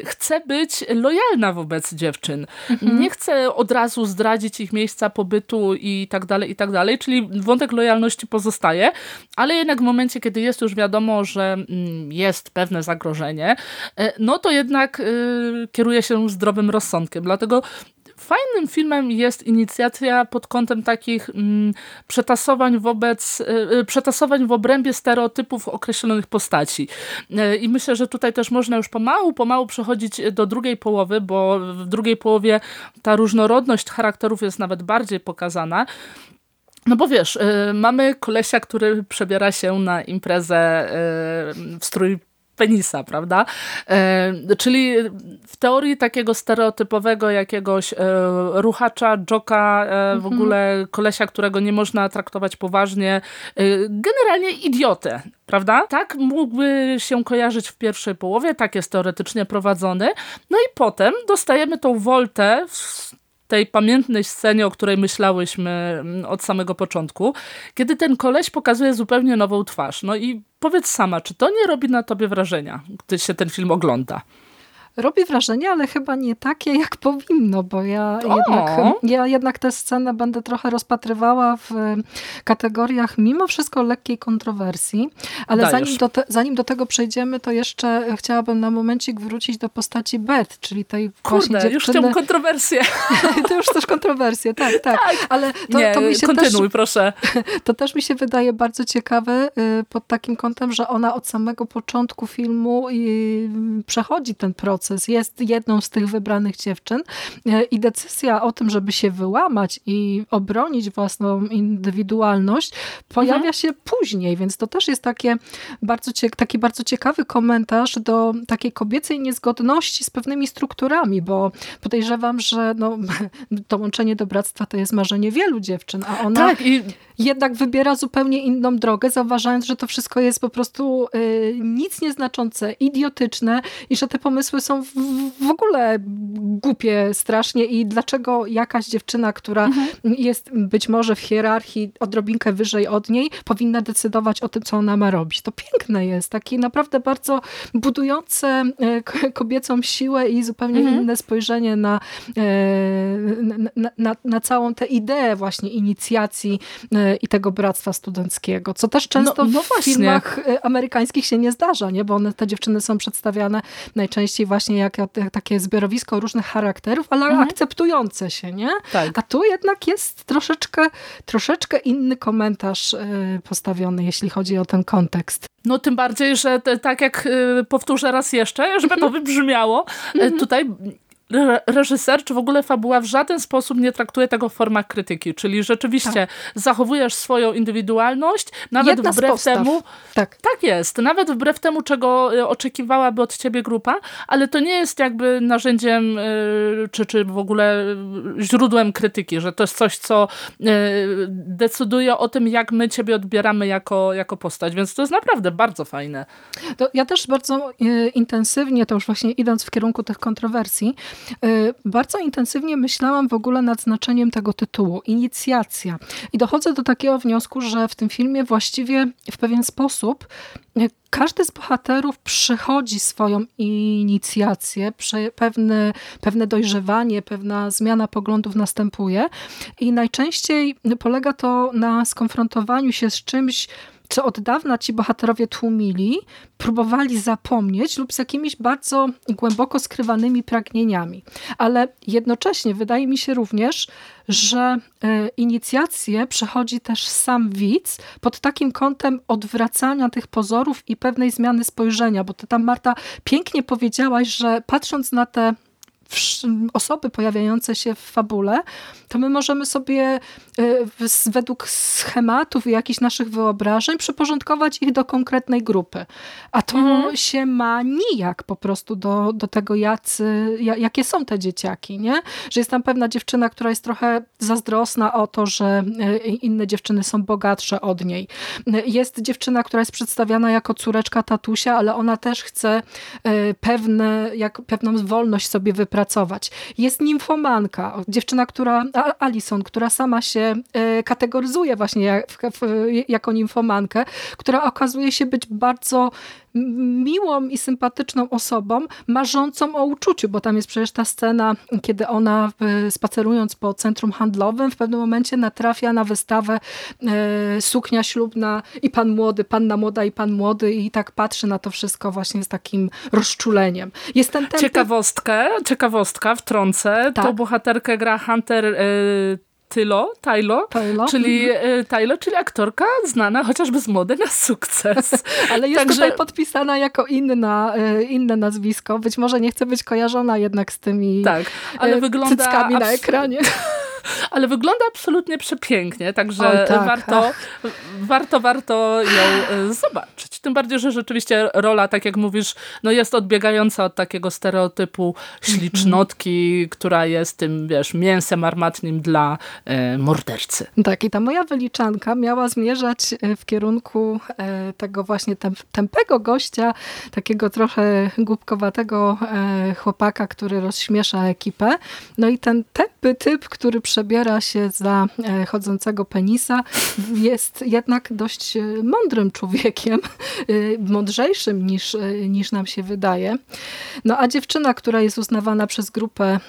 chce być lojalna wobec dziewczyn. Mhm. Nie chce od razu zdradzić ich miejsca pobytu i tak dalej, i tak dalej, czyli wątek lojalności pozostaje, ale jednak w momencie, kiedy jest już wiadomo, że mm, jest pewne zagrożenie, y, no to jednak y, kieruje się zdrowym rozsądkiem. Dlatego fajnym filmem jest inicjacja pod kątem takich mm, przetasowań wobec, y, przetasowań w obrębie stereotypów określonych postaci. Y, I myślę, że tutaj też można już pomału, pomału przechodzić do drugiej połowy, bo w drugiej połowie ta różnorodność charakterów jest nawet bardziej pokazana. No bo wiesz, y, mamy kolesia, który przebiera się na imprezę y, w strój penisa, prawda? E, czyli w teorii takiego stereotypowego jakiegoś e, ruchacza, joka, e, w mhm. ogóle kolesia, którego nie można traktować poważnie, generalnie idiotę, prawda? Tak mógłby się kojarzyć w pierwszej połowie, tak jest teoretycznie prowadzony. No i potem dostajemy tą woltę w tej pamiętnej scenie, o której myślałyśmy mm, od samego początku, kiedy ten koleś pokazuje zupełnie nową twarz. No i powiedz sama, czy to nie robi na tobie wrażenia, gdy się ten film ogląda? Robi wrażenie, ale chyba nie takie, jak (laughs) powinno, bo ja jednak, ja jednak tę scenę będę trochę rozpatrywała w kategoriach mimo wszystko lekkiej kontrowersji, ale zanim do, te, zanim do tego przejdziemy, to jeszcze chciałabym na momencik wrócić do postaci Beth, czyli tej Kurde, właśnie dziewczyny. już chciałam kontrowersję. (laughs) to już też kontrowersję, tak, tak. tak. Ale to, nie, to mi się kontynuuj, też, proszę. (laughs) To też mi się wydaje bardzo ciekawe y, pod takim kątem, że ona od samego początku filmu y, przechodzi ten proces proces, jest jedną z tych wybranych dziewczyn i decyzja o tym, żeby się wyłamać i obronić własną indywidualność pojawia mhm. się później, więc to też jest takie bardzo, taki bardzo ciekawy komentarz do takiej kobiecej niezgodności z pewnymi strukturami, bo podejrzewam, że no, (laughs) dołączenie do bractwa to jest marzenie wielu dziewczyn, a ona tak, i... jednak wybiera zupełnie inną drogę, zauważając, że to wszystko jest po prostu y, nic nieznaczące, idiotyczne i że te pomysły są w, w ogóle głupie strasznie i dlaczego jakaś dziewczyna, która mhm. jest być może w hierarchii odrobinkę wyżej od niej, powinna decydować o tym, co ona ma robić. To piękne jest, takie naprawdę bardzo budujące y, kobiecą siłę i zupełnie mhm. inne spojrzenie na, y, na, na, na, całą tę ideę właśnie inicjacji i tego bractwa studenckiego, co też często no, no w filmach amerykańskich się nie zdarza, nie? bo one, te dziewczyny są przedstawiane najczęściej właśnie jak takie zbiorowisko różnych charakterów, ale mhm. akceptujące się, nie? Tak. A tu jednak jest troszeczkę, troszeczkę inny komentarz e, postawiony, jeśli chodzi o ten kontekst. No tym bardziej, że te, tak jak e, powtórzę raz jeszcze, żeby to (laughs) wybrzmiało, mhm. tutaj reżyser, czy w ogóle fabuła w żaden sposób nie traktuje tego w formach krytyki, czyli rzeczywiście tak. zachowujesz swoją indywidualność, nawet Jedna wbrew temu, tak. tak jest, nawet wbrew temu, czego e, oczekiwałaby od ciebie grupa, ale to nie jest jakby narzędziem, e, czy, czy w ogóle źródłem krytyki, że to jest coś, co decyduje o tym, jak my ciebie odbieramy jako, jako postać, więc to jest naprawdę bardzo fajne. To ja też bardzo intensywnie, to już właśnie idąc w kierunku tych kontrowersji, Y, bardzo intensywnie myślałam w ogóle nad znaczeniem tego tytułu, inicjacja. I dochodzę do takiego wniosku, że w tym filmie właściwie w pewien sposób y, każdy z bohaterów przychodzi swoją inicjację, pewne, pewne dojrzewanie, pewna zmiana poglądów następuje i najczęściej polega to na skonfrontowaniu się z czymś, co od dawna ci bohaterowie tłumili, próbowali zapomnieć lub z jakimiś bardzo głęboko skrywanymi pragnieniami. Ale jednocześnie wydaje mi się również, że e, inicjację przechodzi też sam widz pod takim kątem odwracania tych pozorów i pewnej zmiany spojrzenia, bo ty tam Marta pięknie powiedziałaś, że patrząc na te osoby pojawiające się w fabule, to my możemy sobie e, według schematów i jakichś naszych wyobrażeń przyporządkować ich do konkretnej grupy. A to mhm. się ma nijak po prostu do, do tego, jacy, jakie są te dzieciaki, nie? Że jest tam pewna dziewczyna, która jest trochę zazdrosna o to, że e, inne dziewczyny są bogatsze od niej. Jest dziewczyna, która jest przedstawiana jako córeczka tatusia, ale ona też chce e, pewne, jak, pewną wolność sobie wypracować pracować. Jest nimfomanka, dziewczyna, która, Alison, która sama się e, kategoryzuje właśnie jako nimfomankę, która okazuje się być bardzo miłą i sympatyczną osobą, marzącą o uczuciu, bo tam jest przecież ta scena, kiedy ona spacerując po centrum handlowym w pewnym momencie natrafia na wystawę e, suknia ślubna i pan młody, panna młoda i pan młody i tak patrzy na to wszystko właśnie z takim rozczuleniem. Jest ten, ciekawostkę, ciekawostka wtrącę, tak. to bohaterkę gra Hunter e, Tylo, Tylo, Tylo? Czyli, mhm. Tylo, czyli aktorka znana chociażby z mody na sukces. (laughs) Ale jest Także... tutaj podpisana jako inna, e, inne nazwisko. Być może nie chce być kojarzona jednak z tymi tak, ale e, wygląda cyckami na ekranie. (laughs) ale wygląda absolutnie przepięknie, także tak. warto, warto, warto ją e, zobaczyć. Tym bardziej, że rzeczywiście rola, tak jak mówisz, no jest odbiegająca od takiego stereotypu ślicznotki, -hmm. która jest tym, wiesz, mięsem armatnim dla e, mordercy. Tak, i ta moja wyliczanka miała zmierzać e, w kierunku e, tego właśnie temp tempego gościa, takiego trochę głupkowatego e, chłopaka, który rozśmiesza ekipę. No i ten tępy typ, który przebiera się za e, chodzącego penisa, jest jednak dość e, mądrym człowiekiem, e, mądrzejszym niż, niż nam się wydaje. No a dziewczyna, która jest uznawana przez grupę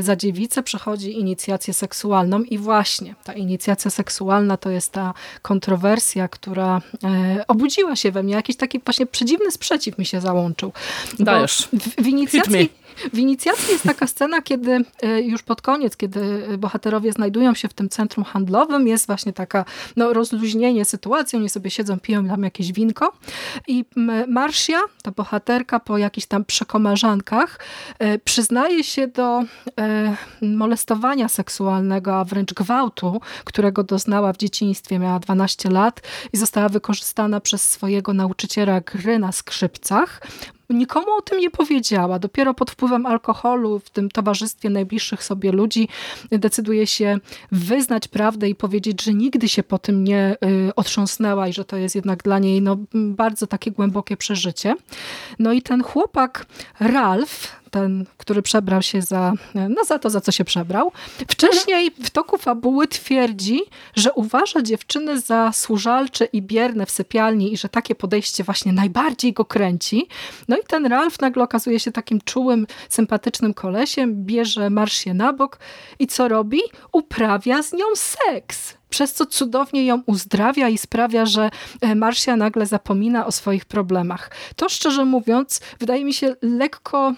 za dziewicę, przechodzi inicjację seksualną i właśnie ta inicjacja seksualna to jest ta kontrowersja, która obudziła się we mnie. Jakiś taki właśnie przedziwny sprzeciw mi się załączył. Dajesz. W, w inicjacji w inicjacji jest taka scena, kiedy już pod koniec, kiedy bohater bohaterowie znajdują się w tym centrum handlowym, jest właśnie taka no, rozluźnienie sytuacji, oni sobie siedzą, piją tam jakieś winko. I Marsia, ta bohaterka po jakichś tam przekomarzankach e, przyznaje się do e, molestowania seksualnego, a wręcz gwałtu, którego doznała w dzieciństwie, miała 12 lat i została wykorzystana przez swojego nauczyciela gry na skrzypcach nikomu o tym nie powiedziała. Dopiero pod wpływem alkoholu, w tym towarzystwie najbliższych sobie ludzi, decyduje się wyznać prawdę i powiedzieć, że nigdy się po tym nie y, otrząsnęła i że to jest jednak dla niej no, bardzo takie głębokie przeżycie. No i ten chłopak Ralph, ten, który przebrał się za, no za to, za co się przebrał. Wcześniej w toku fabuły twierdzi, że uważa dziewczyny za służalcze i bierne w sypialni i że takie podejście właśnie najbardziej go kręci. No i ten Ralf nagle okazuje się takim czułym, sympatycznym kolesiem, bierze marsz na bok i co robi? Uprawia z nią seks przez co cudownie ją uzdrawia i sprawia, że e, Marsia nagle zapomina o swoich problemach. To szczerze mówiąc, wydaje mi się lekko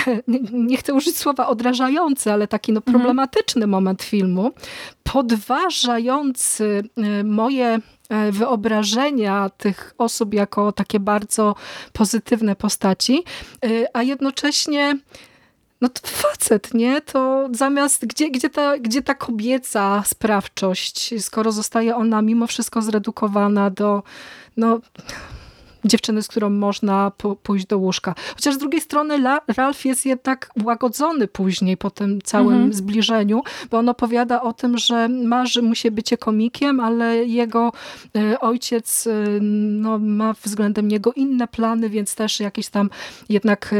(laughs) nie chcę użyć słowa odrażający, ale taki no mhm. problematyczny moment filmu, podważający e, moje e, wyobrażenia tych osób jako takie bardzo pozytywne postaci, e, a jednocześnie no to facet, nie? To zamiast, gdzie, gdzie, ta, gdzie ta kobieca sprawczość, skoro zostaje ona mimo wszystko zredukowana do no dziewczyny, z którą można pójść do łóżka. Chociaż z drugiej strony Ralph jest jednak łagodzony później po tym całym mhm. zbliżeniu, bo on opowiada o tym, że marzy mu się bycie komikiem, ale jego e, ojciec e, no, ma względem niego inne plany, więc też jakieś tam jednak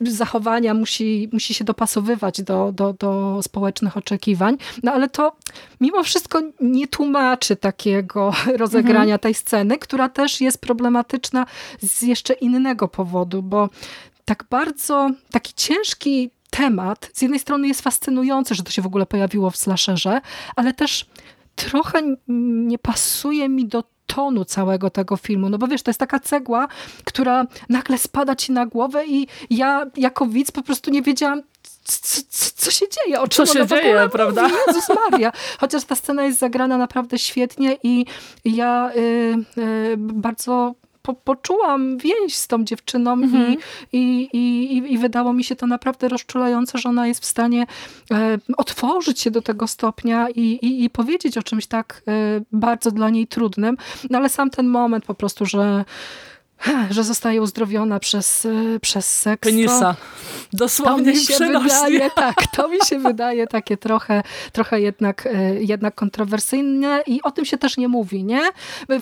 zachowania musi, musi się dopasowywać do, do, do społecznych oczekiwań. No ale to mimo wszystko nie tłumaczy takiego (laughs) rozegrania mhm. tej sceny, która też jest problematyczna z jeszcze innego powodu, bo tak bardzo taki ciężki temat z jednej strony jest fascynujący, że to się w ogóle pojawiło w slasherze, ale też trochę nie pasuje mi do tonu całego tego filmu. No bo wiesz, to jest taka cegła, która nagle spada ci na głowę i ja jako widz po prostu nie wiedziałam, co, co, co, się dzieje? O czym co się dzieje, prawda? Mówi? Jezus Maria. Chociaż ta scena jest zagrana naprawdę świetnie i ja y, y, bardzo po, poczułam więź z tą dziewczyną mhm. i, i, i, i wydało mi się to naprawdę rozczulające, że ona jest w stanie e, otworzyć się do tego stopnia i, i, i powiedzieć o czymś tak e, bardzo dla niej trudnym. No ale sam ten moment po prostu, że że zostaje uzdrowiona przez, e, przez seks. Penisa. Dosłownie to mi się wydaje, (laughs) tak, to mi się wydaje takie trochę, trochę jednak, e, jednak kontrowersyjne i o tym się też nie mówi, nie?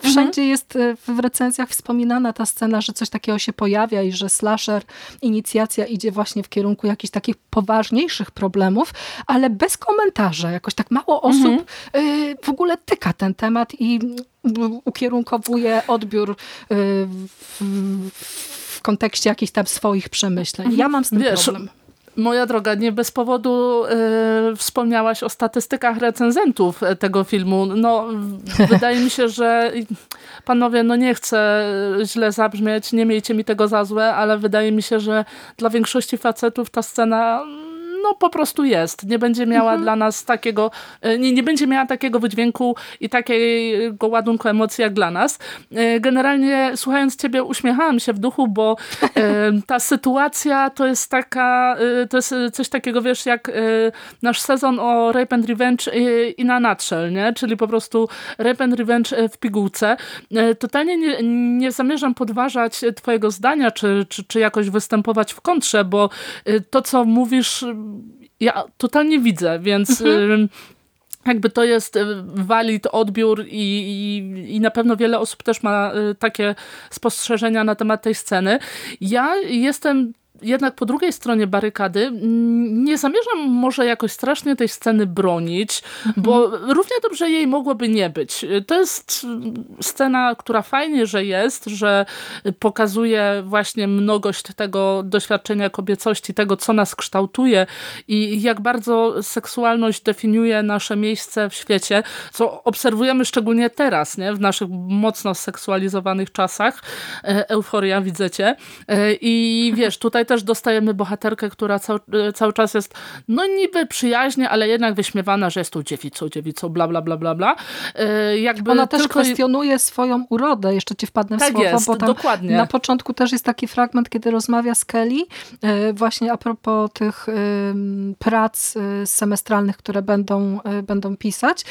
Wszędzie mhm. jest e, w recenzjach wspominana ta scena, że coś takiego się pojawia i że slasher, inicjacja idzie właśnie w kierunku jakichś takich poważniejszych problemów, ale bez komentarza. Jakoś tak mało osób mhm. w ogóle tyka ten temat i ukierunkowuje odbiór y, w, w kontekście jakichś tam swoich przemyśleń. Ja mam z tym Wiesz, problem. Moja droga, nie bez powodu y, wspomniałaś o statystykach recenzentów e, tego filmu. No, wydaje mi się, że panowie, no nie chcę źle zabrzmieć, nie miejcie mi tego za złe, ale wydaje mi się, że dla większości facetów ta scena no po prostu jest. Nie będzie miała mhm. dla nas takiego, e, nie, nie będzie miała takiego wydźwięku i takiego ładunku emocji jak dla nas. E, generalnie słuchając ciebie uśmiechałam się w duchu, bo e, (laughs) ta sytuacja to jest taka, to jest coś takiego, wiesz, jak nasz sezon o Rape and Revenge i na nutshell, nie? Czyli po prostu Rape and Revenge w pigułce. Totalnie nie, nie zamierzam podważać twojego zdania, czy, czy, czy jakoś występować w kontrze, bo to, co mówisz, ja totalnie widzę, więc... Mhm. Jakby to jest y, walid odbiór i, i, i, na pewno wiele osób też ma y, takie spostrzeżenia na temat tej sceny. Ja jestem jednak po drugiej stronie barykady nie zamierzam może jakoś strasznie tej sceny bronić, mhm. bo równie dobrze jej mogłoby nie być. To jest scena, która fajnie, że jest, że pokazuje właśnie mnogość tego doświadczenia kobiecości, tego, co nas kształtuje i jak bardzo seksualność definiuje nasze miejsce w świecie, co obserwujemy szczególnie teraz, nie? w naszych mocno seksualizowanych czasach. E, euforia, widzecie. E, I wiesz, tutaj też dostajemy bohaterkę, która cały, cały czas jest no niby przyjaźnie, ale jednak wyśmiewana, że jest tu dziewicą, dziewicą, bla, bla, bla, bla, bla. Jakby Ona też kwestionuje swoją urodę, jeszcze ci wpadnę w tak słowo, jest, bo tam dokładnie. na początku też jest taki fragment, kiedy rozmawia z Kelly, właśnie a propos tych prac semestralnych, które będą, będą pisać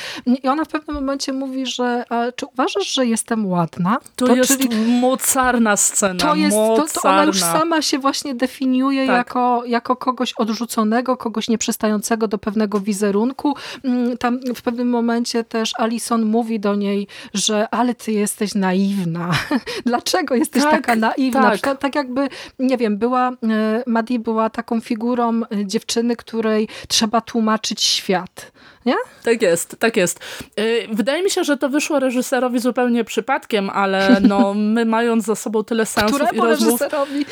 i ona w pewnym momencie mówi, że czy uważasz, że jestem ładna? To, to jest czyli, mocarna scena. To jest, to, to ona już sama się właśnie definiuje tak. jako, jako kogoś odrzuconego, kogoś nieprzystającego do pewnego wizerunku. Mm, tam w pewnym momencie też Alison mówi do niej, że ale ty jesteś naiwna. (laughs) Dlaczego jesteś tak, taka naiwna? Tak. tak jakby, nie wiem, była, e, Maddie była taką figurą e, dziewczyny, której trzeba tłumaczyć świat. Nie? Tak jest, tak jest. E, wydaje mi się, że to wyszło reżyserowi zupełnie przypadkiem, ale no, (laughs) my mając za sobą tyle sensów Któremu i rozmów... reżyserowi?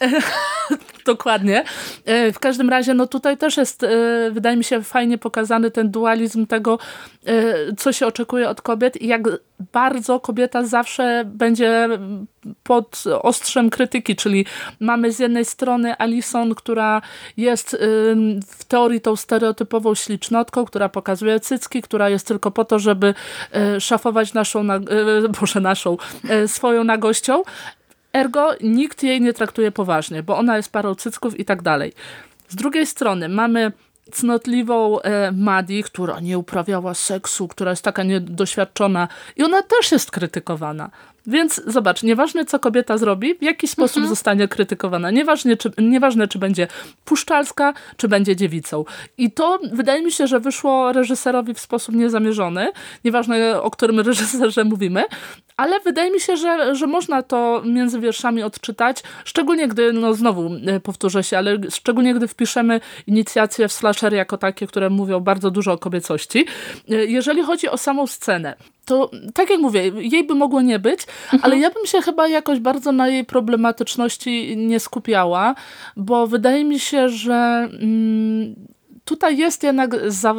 (laughs) Dokładnie. E, w każdym razie, no tutaj też jest, e, wydaje mi się, fajnie pokazany ten dualizm tego, e, co się oczekuje od kobiet i jak bardzo kobieta zawsze będzie pod ostrzem krytyki, czyli mamy z jednej strony Alison, która jest w teorii tą stereotypową ślicznotką, która pokazuje cycki, która jest tylko po to, żeby szafować naszą, (laughs) boże naszą, swoją nagością, Ergo nikt jej nie traktuje poważnie, bo ona jest parą cycków i tak dalej. Z drugiej strony mamy cnotliwą e, Maddie, która nie uprawiała seksu, która jest taka niedoświadczona i ona też jest krytykowana. Więc zobacz, nieważne co kobieta zrobi, w jaki sposób mhm. zostanie krytykowana. Nieważne czy, nieważne, czy będzie puszczalska, czy będzie dziewicą. I to wydaje mi się, że wyszło reżyserowi w sposób niezamierzony. Nieważne, o którym (laughs) reżyserze mówimy, ale wydaje mi się, że, że można to między wierszami odczytać, szczególnie gdy, no znowu e, powtórzę się, ale szczególnie gdy wpiszemy inicjacje w slashery jako takie, które mówią bardzo dużo o kobiecości. E, jeżeli chodzi o samą scenę, to tak jak mówię, jej by mogło nie być, mhm. ale ja bym się chyba jakoś bardzo na jej problematyczności nie skupiała, bo wydaje mi się, że mm, tutaj jest jednak za,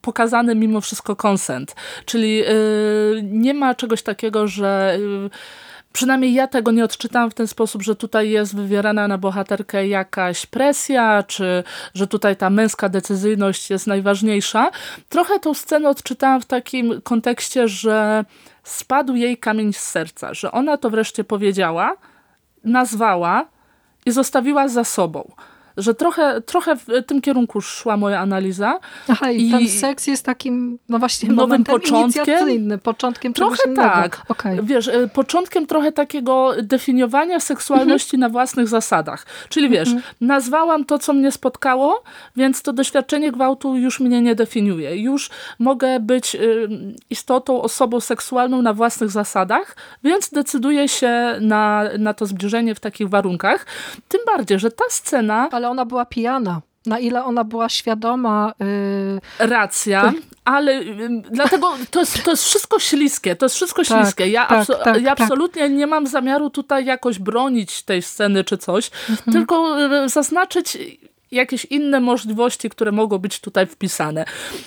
pokazany mimo wszystko konsent, czyli yy, nie ma czegoś takiego, że yy, przynajmniej ja tego nie odczytałam w ten sposób, że tutaj jest wywierana na bohaterkę jakaś presja, czy że tutaj ta męska decyzyjność jest najważniejsza. Trochę tą scenę odczytałam w takim kontekście, że spadł jej kamień z serca, że ona to wreszcie powiedziała, nazwała i zostawiła za sobą że trochę, trochę w tym kierunku szła moja analiza. Aha, i, i ten seks jest takim, no właśnie, nowym początkiem. Początkiem trochę tak. Okay. Wiesz, e, początkiem trochę takiego definiowania seksualności na własnych zasadach. Czyli wiesz, mhm. nazwałam to, co mnie spotkało, więc to doświadczenie gwałtu już mnie nie definiuje. Już mogę być y, istotą, osobą seksualną na własnych zasadach, więc decyduję się na, na to zbliżenie w takich warunkach. Tym bardziej, że ta scena... Ale ale ona była pijana. Na ile ona była świadoma. Yy... Racja, ale yy, dlatego to jest, to jest wszystko śliskie. To jest wszystko tak, śliskie. Ja, tak, abso tak, ja tak. absolutnie nie mam zamiaru tutaj jakoś bronić tej sceny czy coś, mhm. tylko yy, zaznaczyć jakieś inne możliwości, które mogą być tutaj wpisane.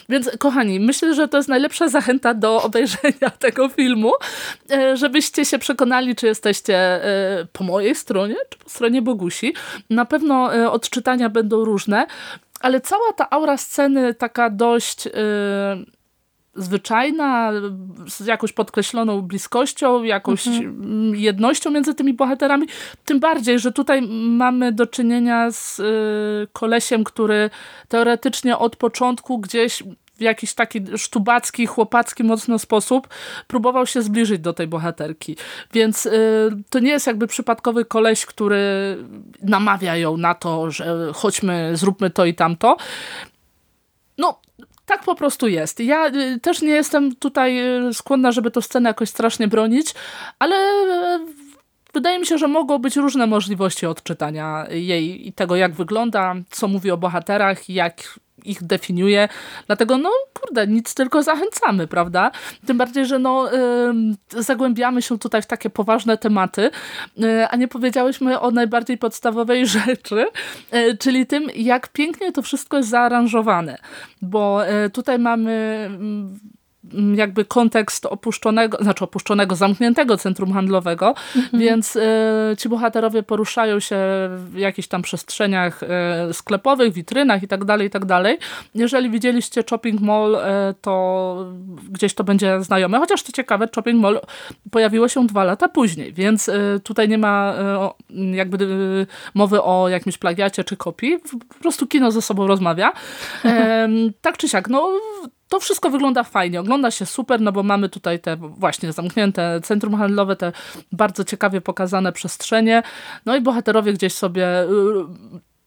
Więc kochani, myślę, że to jest najlepsza zachęta do obejrzenia (laughs) tego filmu, e, żebyście się przekonali, czy jesteście e, po mojej stronie, czy po stronie Bogusi. Na pewno e, odczytania będą różne, ale cała ta aura sceny taka dość zwyczajna, z jakąś podkreśloną bliskością, jakąś mhm. jednością między tymi bohaterami. Tym bardziej, że tutaj mamy do czynienia z y, kolesiem, który teoretycznie od początku gdzieś w jakiś taki sztubacki, chłopacki mocno sposób próbował się zbliżyć do tej bohaterki. Więc y, to nie jest jakby przypadkowy koleś, który namawia ją na to, że chodźmy, zróbmy to i tamto. No, tak po prostu jest. Ja y, też nie jestem tutaj y, skłonna, żeby tę scenę jakoś strasznie bronić, ale y, wydaje mi się, że mogą być różne możliwości odczytania jej i tego, jak wygląda, co mówi o bohaterach, jak ich definiuje. Dlatego, no kurde, nic tylko zachęcamy, prawda? Tym bardziej, że no, zagłębiamy się tutaj w takie poważne tematy, yy, a nie powiedziałyśmy o najbardziej podstawowej (laughs) rzeczy, yy, czyli tym, jak pięknie to wszystko jest zaaranżowane. Bo tutaj mamy mm, jakby kontekst opuszczonego, znaczy opuszczonego, zamkniętego centrum handlowego, mhm. więc e, ci bohaterowie poruszają się w jakichś tam przestrzeniach e, sklepowych, witrynach i tak dalej, i tak dalej. Jeżeli widzieliście Shopping Mall, e, to gdzieś to będzie znajome, chociaż to ciekawe, Shopping Mall pojawiło się dwa lata później, więc tutaj nie ma jakby mowy o jakimś plagiacie czy kopii, po prostu kino ze sobą rozmawia. (laughs) tak czy siak, no to wszystko wygląda fajnie, ogląda się super, no bo mamy tutaj te właśnie zamknięte centrum handlowe, te bardzo ciekawie pokazane przestrzenie, no i bohaterowie gdzieś sobie y,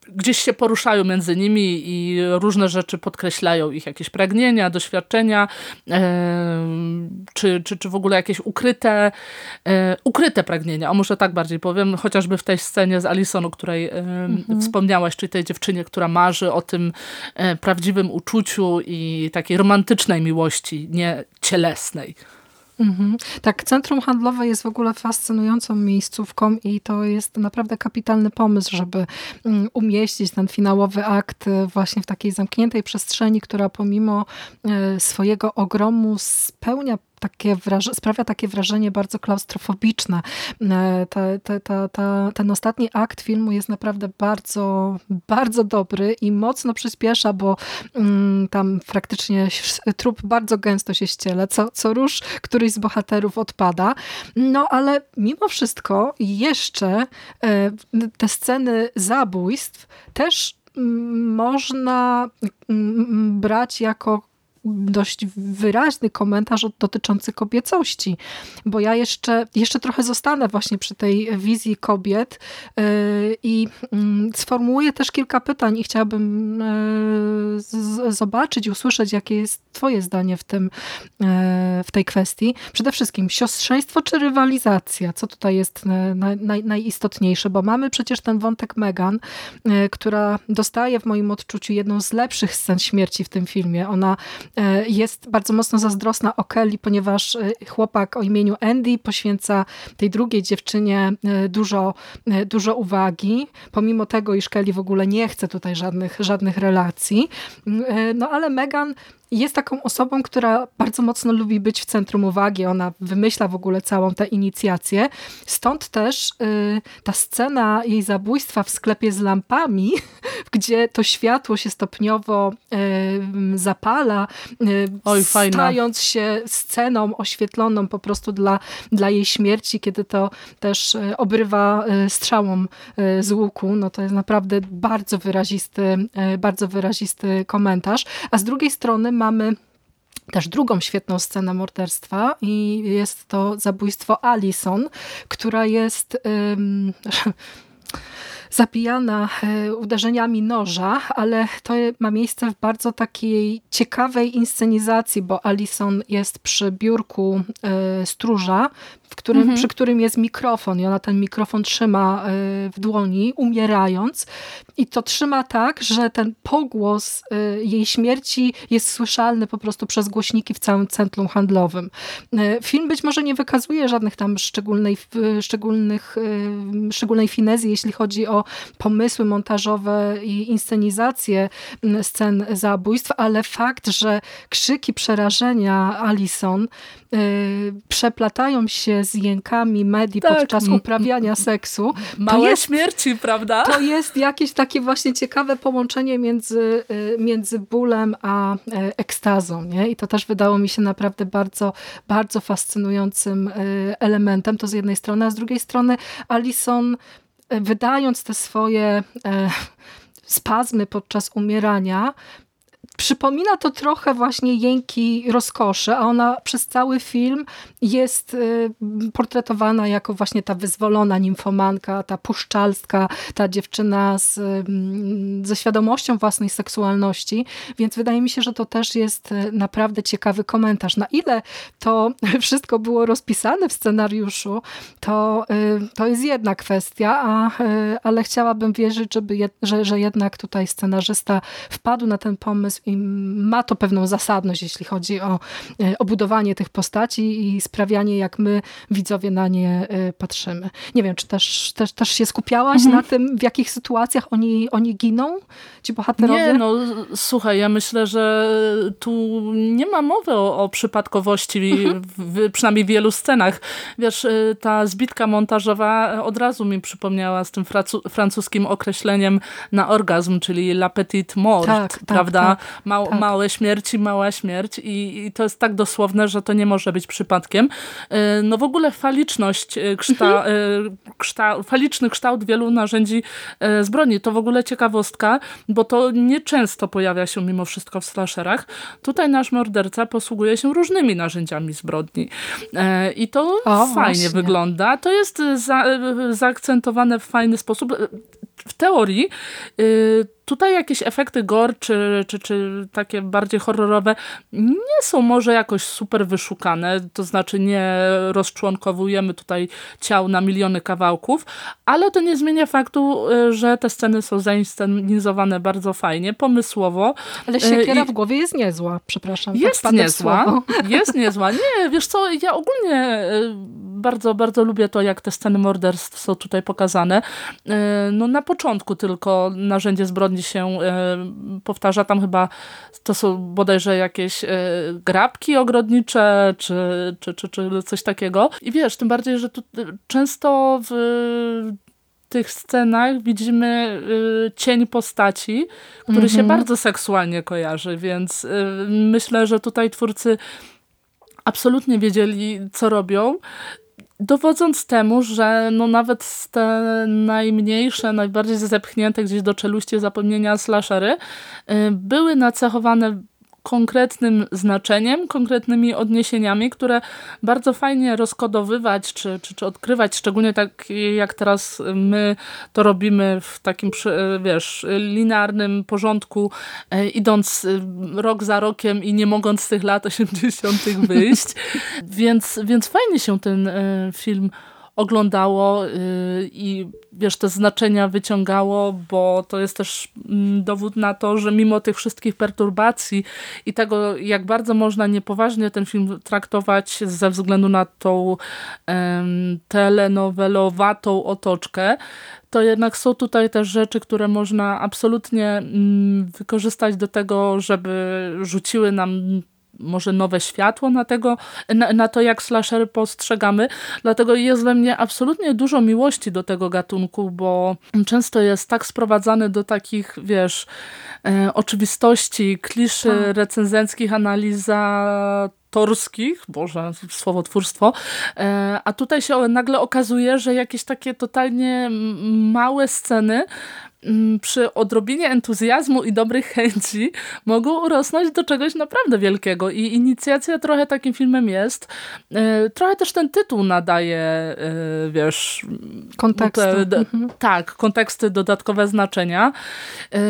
gdzieś się poruszają między nimi i różne rzeczy podkreślają ich jakieś pragnienia, doświadczenia, e, czy, czy, czy w ogóle jakieś ukryte, e, ukryte pragnienia, o może tak bardziej powiem, chociażby w tej scenie z Alison, o której e, mhm. wspomniałaś, czyli tej dziewczynie, która marzy o tym prawdziwym uczuciu i takiej romantycznej miłości, nie cielesnej. Mhm. Tak, centrum handlowe jest w ogóle fascynującą miejscówką i to jest naprawdę kapitalny pomysł, żeby mm, umieścić ten finałowy akt e, właśnie w takiej zamkniętej przestrzeni, która pomimo e, swojego ogromu spełnia takie sprawia takie wrażenie bardzo klaustrofobiczne. E, ta, ta, ta, ta, ten ostatni akt filmu jest naprawdę bardzo, bardzo dobry i mocno przyspiesza, bo mm, tam praktycznie trup bardzo gęsto się ściele. Co, co róż któryś z bohaterów odpada. No ale mimo wszystko jeszcze e, te sceny zabójstw też można brać jako dość wyraźny komentarz dotyczący kobiecości, bo ja jeszcze, jeszcze trochę zostanę właśnie przy tej wizji kobiet yy, i mm, sformułuję też kilka pytań i chciałabym yy, zobaczyć, usłyszeć, jakie jest twoje zdanie w, tym, yy, w tej kwestii. Przede wszystkim siostrzeństwo czy rywalizacja? Co tutaj jest naj, naj, najistotniejsze? Bo mamy przecież ten wątek Megan, która dostaje w moim odczuciu jedną z lepszych scen śmierci w tym filmie. Ona jest bardzo mocno zazdrosna o Kelly, ponieważ e, chłopak o imieniu Andy poświęca tej drugiej dziewczynie e, dużo, dużo uwagi, pomimo tego, iż Kelly w ogóle nie chce tutaj żadnych, żadnych relacji. No ale Megan jest taką osobą, która bardzo mocno lubi być w centrum uwagi. Ona wymyśla w ogóle całą tę inicjację. Stąd też y, ta scena jej zabójstwa w sklepie z lampami, (laughs) gdzie to światło się stopniowo y, zapala, y, Oj, stając się sceną oświetloną po prostu dla, dla jej śmierci, kiedy to też y, obrywa y, strzałą y, z łuku. No to jest naprawdę bardzo wyrazisty, bardzo wyrazisty komentarz. A z drugiej strony mamy też drugą świetną scenę morderstwa i jest to zabójstwo Alison, która jest... Um, (laughs) zabijana e, uderzeniami noża, ale to ma miejsce w bardzo takiej ciekawej inscenizacji, bo Alison jest przy biurku e, stróża, w którym, mhm. przy którym jest mikrofon i ona ten mikrofon trzyma e, w dłoni, umierając. I to trzyma tak, że ten pogłos e, jej śmierci jest słyszalny po prostu przez głośniki w całym centrum handlowym. E, film być może nie wykazuje żadnych tam szczególnej, szczególnych, szczególnej finezji, jeśli chodzi o pomysły montażowe i inscenizację scen zabójstw, ale fakt, że krzyki przerażenia Alison przeplatają się z jękami medii tak. podczas uprawiania seksu. Małe jest, śmierci, prawda? To jest jakieś takie właśnie ciekawe połączenie między, y, między bólem a e, ekstazą. Nie? I to też wydało mi się naprawdę bardzo, bardzo fascynującym y, elementem. To z jednej strony, a z drugiej strony Alison y, wydając te swoje e, spazmy podczas umierania, Przypomina to trochę właśnie jęki rozkoszy, a ona przez cały film jest y, portretowana jako właśnie ta wyzwolona nimfomanka, ta puszczalska, ta dziewczyna z, mm, ze świadomością własnej seksualności, więc wydaje mi się, że to też jest y, naprawdę ciekawy komentarz. Na ile to (laughs) wszystko było rozpisane w scenariuszu, to, y, to jest jedna kwestia, a, ale chciałabym wierzyć, żeby, że, że jednak tutaj scenarzysta wpadł na ten pomysł i ma to pewną zasadność, jeśli chodzi o, o budowanie tych postaci i sprawianie, jak my widzowie na nie patrzymy. Nie wiem, czy też, też, też się skupiałaś mhm. na tym, w jakich sytuacjach oni, oni giną, ci bohaterowie? Nie, no słuchaj, ja myślę, że tu nie ma mowy o, o przypadkowości, (laughs) mhm. w, przynajmniej w wielu scenach. Wiesz, ta zbitka montażowa od razu mi przypomniała z tym francuskim określeniem na orgazm, czyli la petite mort, tak, tak prawda? Tak, Ma tak. Małe śmierci, mała śmierć i, i, to jest tak dosłowne, że to nie może być przypadkiem. E, no w ogóle faliczność, e, kszta, mhm. E, kszta, faliczny kształt wielu narzędzi zbrodni, to w ogóle ciekawostka, bo to nieczęsto pojawia się mimo wszystko w slasherach. Tutaj nasz morderca posługuje się różnymi narzędziami zbrodni i to o, fajnie właśnie. wygląda. To jest za, zaakcentowane w fajny sposób. W teorii y, tutaj jakieś efekty gore, czy, czy, czy takie bardziej horrorowe nie są może jakoś super wyszukane, to znaczy nie rozczłonkowujemy tutaj ciał na miliony kawałków, ale to nie zmienia faktu, y, że te sceny są zainscenizowane bardzo fajnie, pomysłowo. Ale siekiera I... w głowie jest niezła, przepraszam. Jest tak niezła, (laughs) jest niezła. Nie, wiesz co, ja ogólnie y, bardzo, bardzo lubię to, jak te sceny morderstw są tutaj pokazane. No na początku tylko narzędzie zbrodni się e, powtarza. Tam chyba to są bodajże jakieś e, grabki ogrodnicze, czy, czy, czy, czy coś takiego. I wiesz, tym bardziej, że tu często w tych scenach widzimy cień postaci, który mm -hmm. się mhm. bardzo seksualnie kojarzy, więc myślę, że tutaj twórcy absolutnie wiedzieli, co robią dowodząc temu, że no nawet te najmniejsze, najbardziej zepchnięte gdzieś do czeluści zapomnienia slashery y, były nacechowane konkretnym znaczeniem, konkretnymi odniesieniami, które bardzo fajnie rozkodowywać czy, czy, czy odkrywać, szczególnie tak jak teraz my to robimy w takim, wiesz, linearnym porządku, e, idąc e, rok za rokiem i nie mogąc z tych lat 80. wyjść. (laughs) więc, więc fajnie się ten e, film oglądało y, i wiesz, te znaczenia wyciągało, bo to jest też mm, dowód na to, że mimo tych wszystkich perturbacji i tego, jak bardzo można niepoważnie ten film traktować ze względu na tą um, telenowelowatą otoczkę, to jednak są tutaj też rzeczy, które można absolutnie mm, wykorzystać do tego, żeby rzuciły nam może nowe światło na, tego, na, na, to, jak slashery postrzegamy. Dlatego jest we mnie absolutnie dużo miłości do tego gatunku, bo często jest tak sprowadzany do takich, wiesz, e, oczywistości, kliszy tak. recenzenckich, analizatorskich, boże, słowotwórstwo, e, a tutaj się nagle okazuje, że jakieś takie totalnie małe sceny przy odrobinie entuzjazmu i dobrych chęci mogą urosnąć do czegoś naprawdę wielkiego i inicjacja trochę takim filmem jest. E, trochę też ten tytuł nadaje, e, wiesz... Konteksty. Te, mhm. Tak, konteksty, dodatkowe znaczenia. E,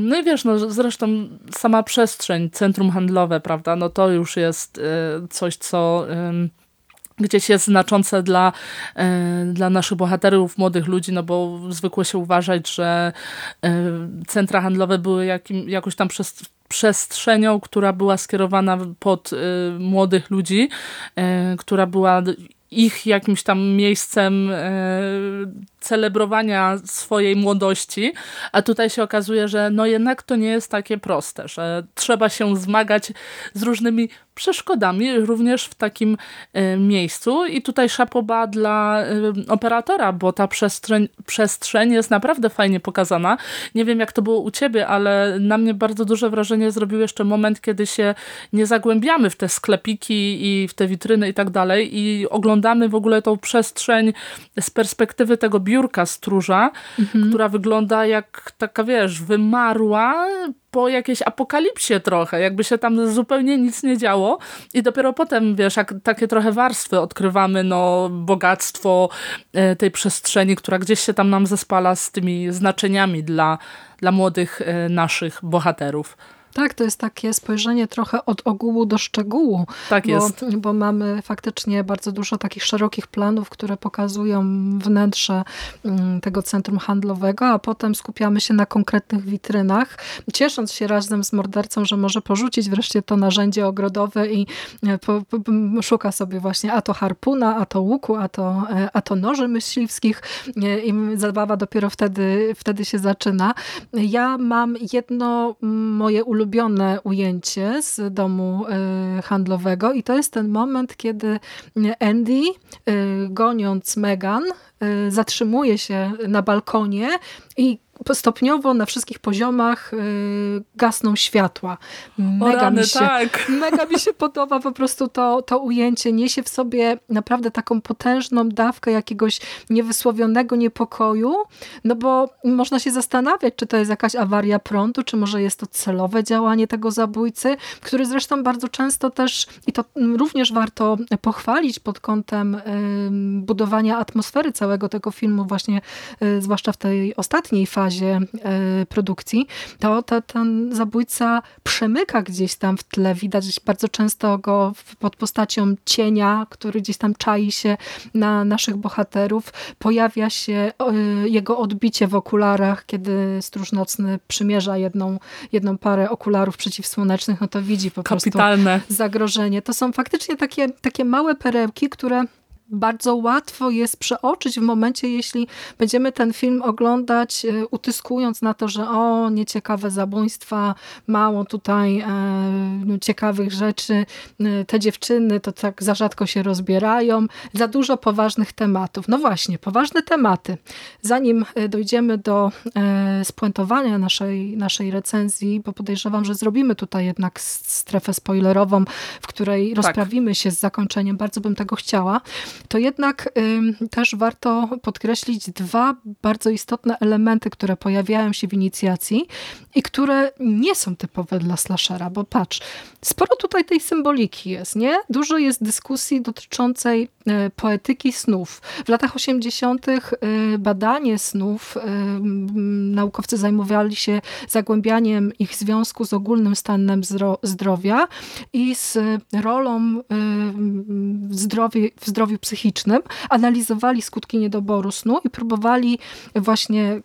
no i wiesz, no zresztą sama przestrzeń, centrum handlowe, prawda, no to już jest coś, co gdzieś jest znaczące dla, e, dla naszych bohaterów, młodych ludzi, no bo zwykło się uważać, że e, centra handlowe były jakim, jakoś tam przez przestrzenią, która była skierowana pod y, młodych ludzi, która była ich jakimś tam miejscem celebrowania swojej młodości, a tutaj się okazuje, że no jednak to nie jest takie proste, że trzeba się zmagać z różnymi przeszkodami również w takim y, miejscu i tutaj szapoba dla y, operatora, bo ta przestrzeń, przestrzeń jest naprawdę fajnie pokazana. Nie wiem jak to było u ciebie, ale na mnie bardzo duże wrażenie zrobił jeszcze moment, kiedy się nie zagłębiamy w te sklepiki i w te witryny i tak dalej i oglądamy w ogóle tą przestrzeń z perspektywy tego biura biurka stróża, mhm. która wygląda jak taka, wiesz, wymarła po jakiejś apokalipsie trochę, jakby się tam zupełnie nic nie działo i dopiero potem, wiesz, jak takie trochę warstwy odkrywamy, no, bogactwo e, tej przestrzeni, która gdzieś się tam nam zespala z tymi znaczeniami dla, dla młodych e, naszych bohaterów. Tak, to jest takie spojrzenie trochę od ogółu do szczegółu. Tak bo, jest. Bo mamy faktycznie bardzo dużo takich szerokich planów, które pokazują wnętrze mm, tego centrum handlowego, a potem skupiamy się na konkretnych witrynach, ciesząc się razem z mordercą, że może porzucić wreszcie to narzędzie ogrodowe i e, po, po, szuka sobie właśnie a to harpuna, a to łuku, a to, e, a to noży myśliwskich e, i zabawa dopiero wtedy, wtedy się zaczyna. Ja mam jedno moje ulubione ujęcie z domu handlowego i to jest ten moment, kiedy Andy goniąc Megan zatrzymuje się na balkonie i stopniowo na wszystkich poziomach y, gasną światła. Mega, rany, mi się, tak. (laughs) mega mi się podoba po prostu to, to ujęcie. Niesie w sobie naprawdę taką potężną dawkę jakiegoś niewysłowionego niepokoju, no bo można się zastanawiać, czy to jest jakaś awaria prądu, czy może jest to celowe działanie tego zabójcy, który zresztą bardzo często też, i to również warto pochwalić pod kątem budowania atmosfery całego tego filmu, właśnie y, zwłaszcza w tej ostatniej fazie, fazie e, produkcji, to, to ten zabójca przemyka gdzieś tam w tle. Widać bardzo często go pod postacią cienia, który gdzieś tam czai się na naszych bohaterów. Pojawia się jego odbicie w okularach, kiedy stróż nocny przymierza jedną, jedną parę okularów przeciwsłonecznych, no to widzi po Kapitalne. prostu zagrożenie. To są faktycznie takie, takie małe perełki, które bardzo łatwo jest przeoczyć w momencie, jeśli będziemy ten film oglądać e, utyskując na to, że o, nieciekawe zabójstwa, mało tutaj e, no, ciekawych rzeczy, e, te dziewczyny to tak za rzadko się rozbierają, za dużo poważnych tematów. No właśnie, poważne tematy. Zanim e, dojdziemy do e, spuentowania naszej, naszej recenzji, bo podejrzewam, że zrobimy tutaj jednak strefę spoilerową, w której tak. rozprawimy się z zakończeniem, bardzo bym tego chciała, to jednak też warto podkreślić dwa bardzo istotne elementy, które pojawiają się w inicjacji i które nie są typowe dla slashera, bo patrz, sporo tutaj tej symboliki jest, nie? Dużo jest dyskusji dotyczącej e, poetyki snów. W latach 80. E, badanie snów, e, naukowcy zajmowali się zagłębianiem ich związku z ogólnym stanem zdrowia i z rolą w zdrowiu, w zdrowiu psychicznym, analizowali skutki niedoboru snu i próbowali właśnie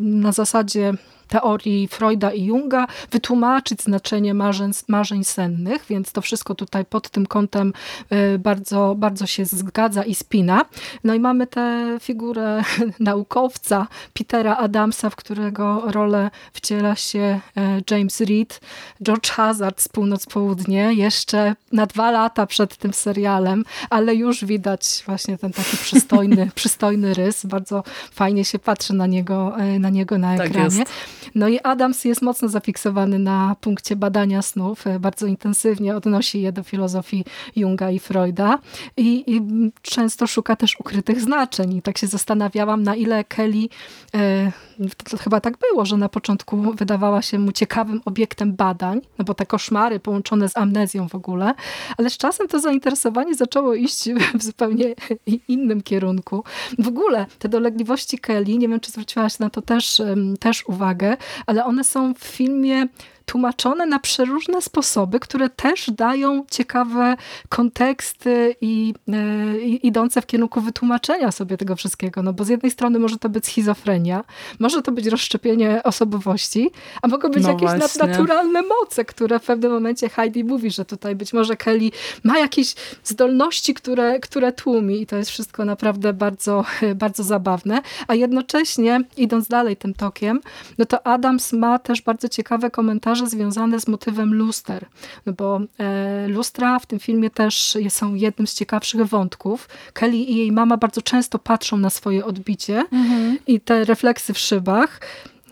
na zasadzie teorii Freuda i Junga wytłumaczyć znaczenie marzeń, marzeń sennych, więc to wszystko tutaj pod tym kątem y, bardzo, bardzo się zgadza i spina. No i mamy tę figurę (laughs) naukowca Petera Adamsa, w którego rolę wciela się e, James Reed, George Hazard z Północ-Południe, jeszcze na dwa lata przed tym serialem, ale już widać właśnie ten taki (laughs) przystojny, przystojny rys. Bardzo fajnie się patrzy na niego e, na, niego na tak ekranie. Tak no i Adams jest mocno zafiksowany na punkcie badania snów, e, bardzo intensywnie odnosi je do filozofii Junga i Freuda i, i często szuka też ukrytych znaczeń. I tak się zastanawiałam, na ile Kelly, e, to chyba tak było, że na początku wydawała się mu ciekawym obiektem badań, no bo te koszmary połączone z amnezją w ogóle, ale z czasem to zainteresowanie zaczęło iść w zupełnie innym kierunku. W ogóle te dolegliwości Kelly, nie wiem, czy zwróciłaś na to też, też uwagę, ale one są w filmie tłumaczone na przeróżne sposoby, które też dają ciekawe konteksty i, e, i, idące w kierunku wytłumaczenia sobie tego wszystkiego. No bo z jednej strony może to być schizofrenia, może to być rozszczepienie osobowości, a mogą być no jakieś właśnie. nadnaturalne moce, które w pewnym momencie Heidi mówi, że tutaj być może Kelly ma jakieś zdolności, które, które tłumi i to jest wszystko naprawdę bardzo, (laughs) bardzo zabawne, a jednocześnie idąc dalej tym tokiem, no to Adams ma też bardzo ciekawe komentarze komentarze związane z motywem luster, no bo e, lustra w tym filmie też są jednym z ciekawszych wątków. Kelly i jej mama bardzo często patrzą na swoje odbicie mhm. i te refleksy w szybach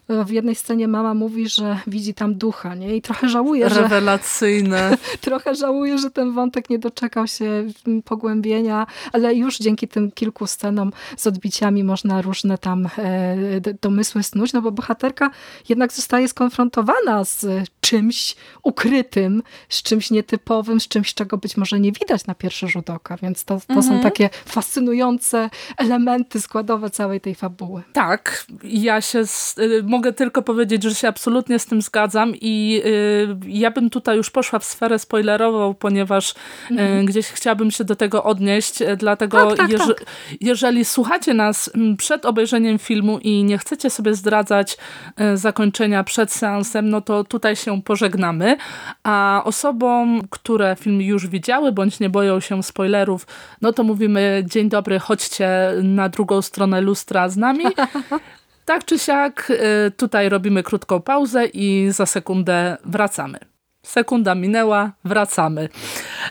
w jednej scenie mama mówi, że widzi tam ducha, nie? I trochę żałuje, że... Rewelacyjne. (laughs) trochę żałuje, że ten wątek nie doczekał się pogłębienia, ale już dzięki tym kilku scenom z odbiciami można różne tam e, domysły snuć, no bo bohaterka jednak zostaje skonfrontowana z czymś ukrytym, z czymś nietypowym, z czymś, czego być może nie widać na pierwszy rzut oka, więc to, to mhm. są takie fascynujące elementy składowe całej tej fabuły. Tak, ja się z, y, mogę tylko powiedzieć, że się absolutnie z tym zgadzam i y, ja bym tutaj już poszła w sferę spoilerową, ponieważ y, gdzieś chciałabym się do tego odnieść, y, dlatego Tak, tak, jeż tak. jeżeli słuchacie nas przed obejrzeniem filmu i nie chcecie sobie zdradzać y, zakończenia przed seansem, no to tutaj się pożegnamy, a osobom, które film już widziały, bądź nie boją się spoilerów, no to mówimy dzień dobry, chodźcie na drugą stronę lustra z nami. (laughs) Tak czy siak, y, tutaj robimy krótką pauzę i za sekundę wracamy. Sekunda minęła, wracamy.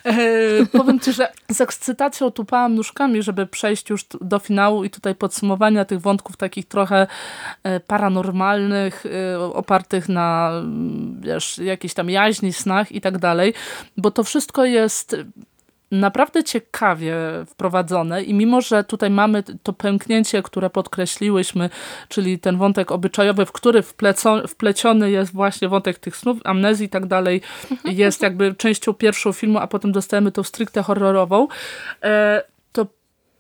E, powiem Ci, że z ekscytacją tupałam nóżkami, żeby przejść już do finału i tutaj podsumowania tych wątków takich trochę e, paranormalnych, e, opartych na mm, wiesz, jakiejś tam jaźni, snach i tak dalej, bo to wszystko jest naprawdę ciekawie wprowadzone i mimo, że tutaj mamy to pęknięcie, które podkreśliłyśmy, czyli ten wątek obyczajowy, w który wpleco, wpleciony jest właśnie wątek tych snów, amnezji i tak dalej, jest jakby częścią pierwszą filmu, a potem dostajemy tą stricte horrorową, e,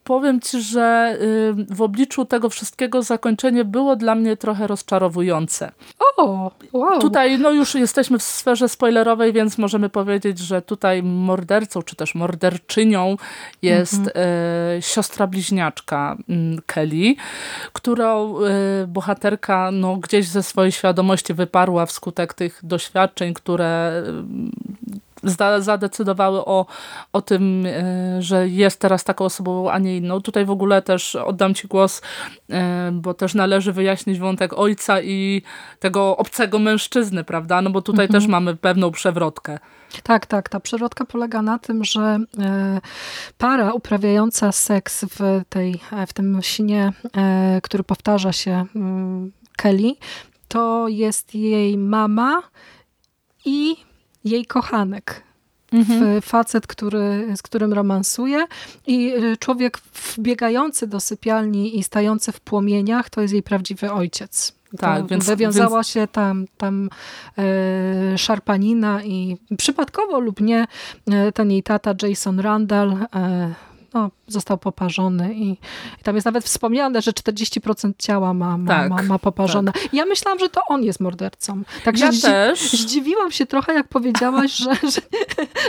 powiem Ci, że y, w obliczu tego wszystkiego zakończenie było dla mnie trochę rozczarowujące. O, wow. Tutaj no już jesteśmy w sferze spoilerowej, więc możemy powiedzieć, że tutaj mordercą, czy też morderczynią jest e, siostra bliźniaczka mm, Kelly, którą e, bohaterka no, gdzieś ze swojej świadomości wyparła wskutek tych doświadczeń, które zadecydowały o, o tym, e, że jest teraz taką osobą, a nie inną. Tutaj w ogóle też oddam Ci głos, e, bo też należy wyjaśnić wątek ojca i tego obcego mężczyzny, prawda? No bo tutaj też mamy pewną przewrotkę. Tak, tak. Ta przewrotka polega na tym, że e, para uprawiająca seks w, tej, w tym śnie, który powtarza się mm, Kelly, to jest jej mama i jej kochanek. W- Facet, który, z którym romansuje i y, człowiek wbiegający do sypialni i stający w płomieniach, to jest jej prawdziwy ojciec. Tak, to więc- wywiązała się tam, tam e, szarpanina i przypadkowo lub nie, e, ten jej tata Jason Randall e, no, został poparzony i, i tam jest nawet wspomniane, że 40% ciała ma, ma, Tak, ma, ma poparzone. Ja myślałam, że to on jest mordercą. Także Ja zdzi- też. zdziwiłam się trochę, jak powiedziałaś, że, (laughs) że,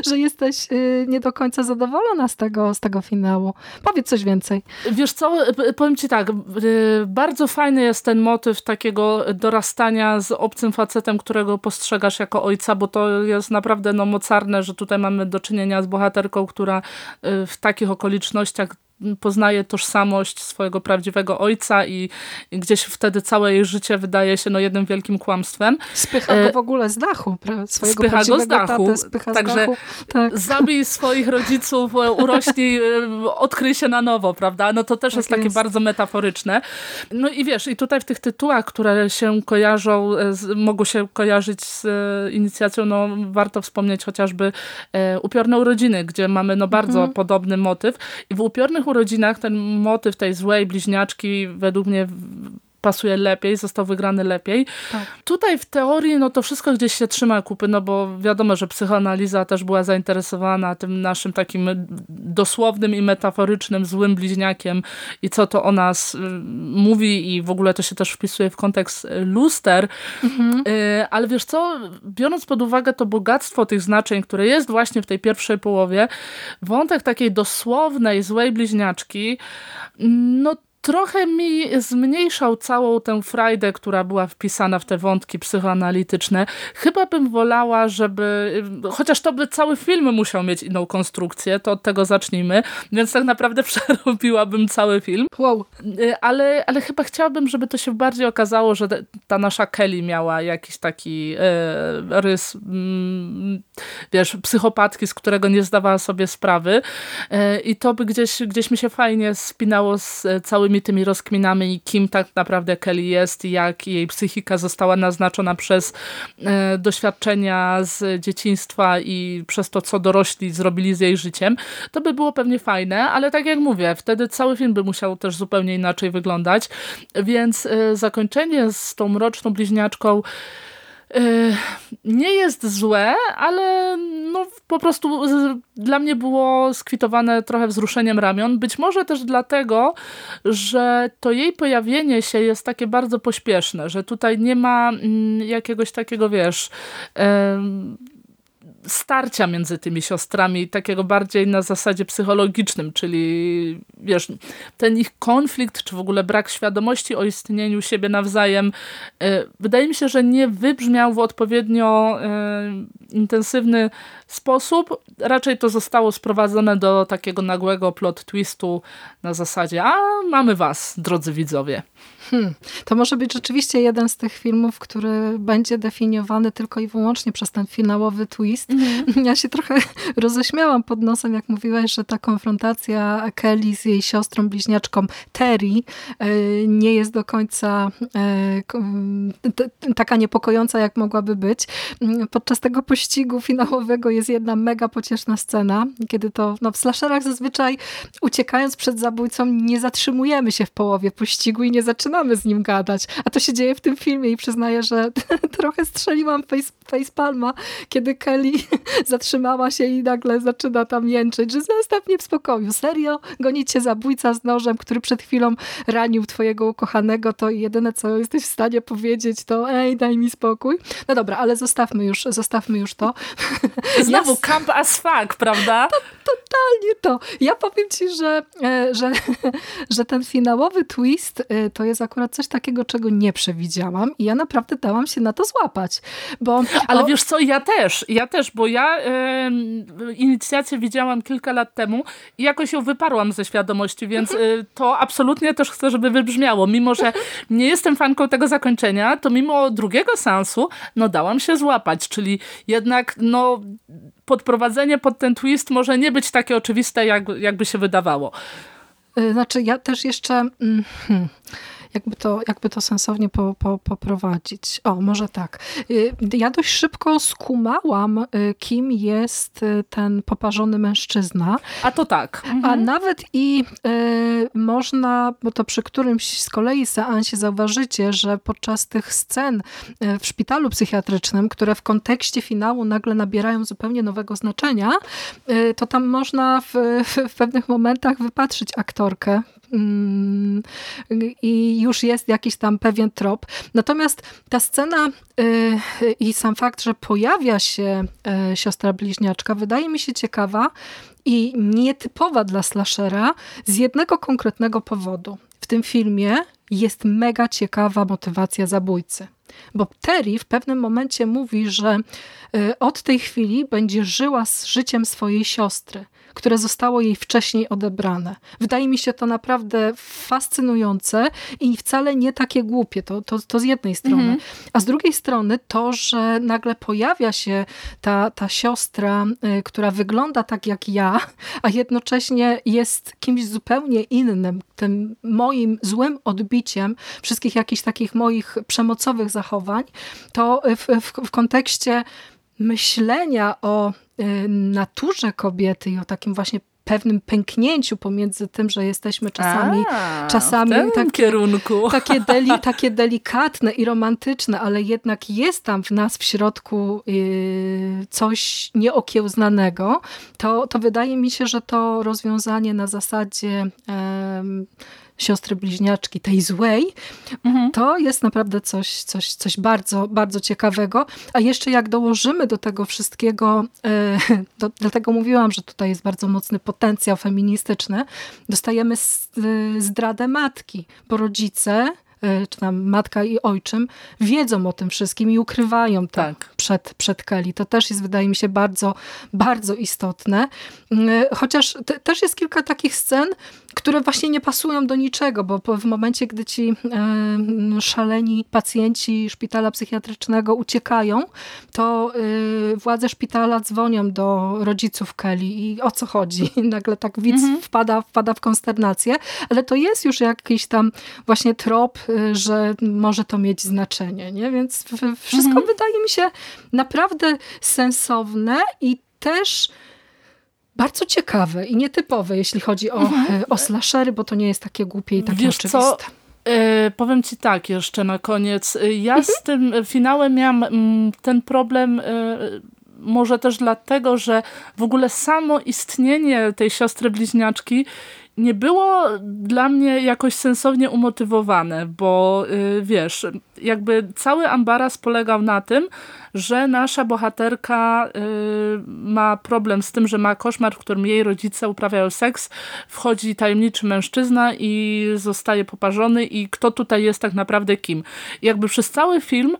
że jesteś y, nie do końca zadowolona z tego, z tego finału. Powiedz coś więcej. Wiesz co, powiem ci tak, y, bardzo fajny jest ten motyw takiego dorastania z obcym facetem, którego postrzegasz jako ojca, bo to jest naprawdę no, mocarne, że tutaj mamy do czynienia z bohaterką, która y, w takich okolicznościach okolicznościach poznaje tożsamość swojego prawdziwego ojca i, i gdzieś wtedy całe jej życie wydaje się no, jednym wielkim kłamstwem. Spycha E, go w ogóle z dachu, pra- swojego spycha go z dachu, tatę, spycha z także dachu. Tak. Zabij swoich rodziców, e, urośnij, e, odkryj się na nowo, prawda? No to też Tak jest takie jest. bardzo metaforyczne. No i wiesz, i tutaj w tych tytułach, które się kojarzą, e, z, mogą się kojarzyć z e, inicjacją, no warto wspomnieć chociażby e, Upiorne Urodziny, gdzie mamy no bardzo Mhm. podobny motyw. I w Upiornych Urodzinach ten motyw tej złej bliźniaczki według mnie pasuje lepiej, został wygrany lepiej. Tak. Tutaj w teorii no to wszystko gdzieś się trzyma kupy, no bo wiadomo, że psychoanaliza też była zainteresowana tym naszym takim dosłownym i metaforycznym złym bliźniakiem i co to o nas y, mówi i w ogóle to się też wpisuje w kontekst y, luster. Y, ale wiesz co, biorąc pod uwagę to bogactwo tych znaczeń, które jest właśnie w tej pierwszej połowie, wątek takiej dosłownej złej bliźniaczki, no trochę mi zmniejszał całą tę frajdę, która była wpisana w te wątki psychoanalityczne. Chyba bym wolała, żeby... Chociaż to by cały film musiał mieć inną konstrukcję, to od tego zacznijmy. Więc tak naprawdę (laughs) przerobiłabym cały film. Wow. Y, Ale, ale chyba chciałabym, żeby to się bardziej okazało, że ta nasza Kelly miała jakiś taki e, rys, mm, wiesz, psychopatki, z którego nie zdawała sobie sprawy. E, I to by gdzieś, gdzieś mi się fajnie spinało z e, całymi tymi rozkminami, kim tak naprawdę Kelly jest, i jak jej psychika została naznaczona przez e, doświadczenia z dzieciństwa i przez to, co dorośli zrobili z jej życiem. To by było pewnie fajne, ale tak jak mówię, wtedy cały film by musiał też zupełnie inaczej wyglądać, więc e, zakończenie z tą mroczną bliźniaczką nie jest złe, ale no, po prostu dla mnie było skwitowane trochę wzruszeniem ramion. Być może też dlatego, że to jej pojawienie się jest takie bardzo pośpieszne, że tutaj nie ma mm, jakiegoś takiego, wiesz starcia między tymi siostrami, takiego bardziej na zasadzie psychologicznym, czyli wiesz, ten ich konflikt, czy w ogóle brak świadomości o istnieniu siebie nawzajem, e, wydaje mi się, że nie wybrzmiał w odpowiednio e, intensywny sposób. Raczej to zostało sprowadzone do takiego nagłego plot twistu na zasadzie, a mamy was, drodzy widzowie. Hmm. To może być rzeczywiście jeden z tych filmów, który będzie definiowany tylko i wyłącznie przez ten finałowy twist. Mm. (laughs) Ja się trochę (laughs) roześmiałam pod nosem, jak mówiłaś, że ta konfrontacja Kelly z jej siostrą bliźniaczką Terry e, nie jest do końca e, taka niepokojąca, jak mogłaby być. Podczas tego pościgu finałowego jest jedna mega pocieszna scena, kiedy to no, w slasherach zazwyczaj uciekając przed zabójcą nie zatrzymujemy się w połowie pościgu i nie zaczynamy zaczynamy z nim gadać. A to się dzieje w tym filmie i przyznaję, że (laughs) trochę strzeliłam face, face palma, kiedy Kelly (laughs) zatrzymała się i nagle zaczyna tam jęczyć, że zostaw mnie w spokoju. Serio? Gonicie zabójca z nożem, który przed chwilą ranił twojego ukochanego, to jedyne, co jesteś w stanie powiedzieć, to ej, daj mi spokój. No dobra, ale zostawmy już, zostawmy już to. (laughs) Znowu ja... camp as fuck, prawda? To, totalnie to. Ja powiem ci, że, e, że, że ten finałowy twist e, to jest akurat coś takiego, czego nie przewidziałam i ja naprawdę dałam się na to złapać. Bo, Ale o... wiesz co, ja też, ja też, bo ja e, inicjację widziałam kilka lat temu i jakoś ją wyparłam ze świadomości, więc mhm. e, to absolutnie też chcę, żeby wybrzmiało. Mimo, że nie jestem fanką tego zakończenia, to mimo drugiego sensu, no dałam się złapać, czyli jednak no podprowadzenie pod ten twist może nie być takie oczywiste, jak, jakby się wydawało. Y, znaczy, ja też jeszcze... Mm, hmm jakby to, jakby to sensownie po, po, poprowadzić. O, może tak. Y, ja dość szybko skumałam, y, kim jest y, ten poparzony mężczyzna. A to tak. Mhm. A nawet i y, można, bo to przy którymś z kolei seansie zauważycie, że podczas tych scen w szpitalu psychiatrycznym, które w kontekście finału nagle nabierają zupełnie nowego znaczenia, y, to tam można w, w pewnych momentach wypatrzyć aktorkę, Mm, i już jest jakiś tam pewien trop. Natomiast ta scena y, i sam fakt, że pojawia się y, siostra bliźniaczka wydaje mi się ciekawa i nietypowa dla slashera z jednego konkretnego powodu. W tym filmie jest mega ciekawa motywacja zabójcy. Bo Terry w pewnym momencie mówi, że y, od tej chwili będzie żyła z życiem swojej siostry które zostało jej wcześniej odebrane. Wydaje mi się to naprawdę fascynujące i wcale nie takie głupie, to, to, to z jednej strony. Mhm. A z drugiej strony to, że nagle pojawia się ta, ta siostra, y, która wygląda tak jak ja, a jednocześnie jest kimś zupełnie innym, tym moim złym odbiciem wszystkich jakichś takich moich przemocowych zachowań, to w, w, w kontekście myślenia o y, naturze kobiety i o takim właśnie pewnym pęknięciu pomiędzy tym, że jesteśmy czasami, A, czasami w takie, kierunku. (laughs) Takie, deli, takie delikatne i romantyczne, ale jednak jest tam w nas w środku yy, coś nieokiełznanego, to, to wydaje mi się, że to rozwiązanie na zasadzie yy, siostry bliźniaczki, tej złej, mhm. to jest naprawdę coś, coś, coś bardzo, bardzo ciekawego. A jeszcze jak dołożymy do tego wszystkiego, e, (laughs) do, dlatego mówiłam, że tutaj jest bardzo mocny potencjał feministyczny, dostajemy e, zdradę matki, bo rodzice czy tam matka i ojczym, wiedzą o tym wszystkim i ukrywają to tak. przed, przed Kelly. To też jest, wydaje mi się, bardzo, bardzo istotne. E, chociaż te, też jest kilka takich scen, które właśnie nie pasują do niczego, bo w momencie, gdy ci e, szaleni pacjenci szpitala psychiatrycznego uciekają, to władze szpitala dzwonią do rodziców Kelly i o co chodzi? (laughs) Nagle tak widz mhm. wpada, wpada w konsternację, ale to jest już jakiś tam właśnie trop Y, że może to mieć znaczenie. Nie? Więc wszystko mhm. wydaje mi się naprawdę sensowne i też bardzo ciekawe i nietypowe, jeśli chodzi o, mhm. o slashery, bo to nie jest takie głupie i takie Wiesz oczywiste. Co? E, powiem ci tak jeszcze na koniec. Ja z tym finałem miałam mm, ten problem e, może też dlatego, że w ogóle samo istnienie tej siostry bliźniaczki nie było dla mnie jakoś sensownie umotywowane, bo yy, wiesz, jakby cały ambaras polegał na tym, że nasza bohaterka yy, ma problem z tym, że ma koszmar, w którym jej rodzice uprawiają seks, wchodzi tajemniczy mężczyzna i zostaje poparzony i kto tutaj jest tak naprawdę kim. Jakby przez cały film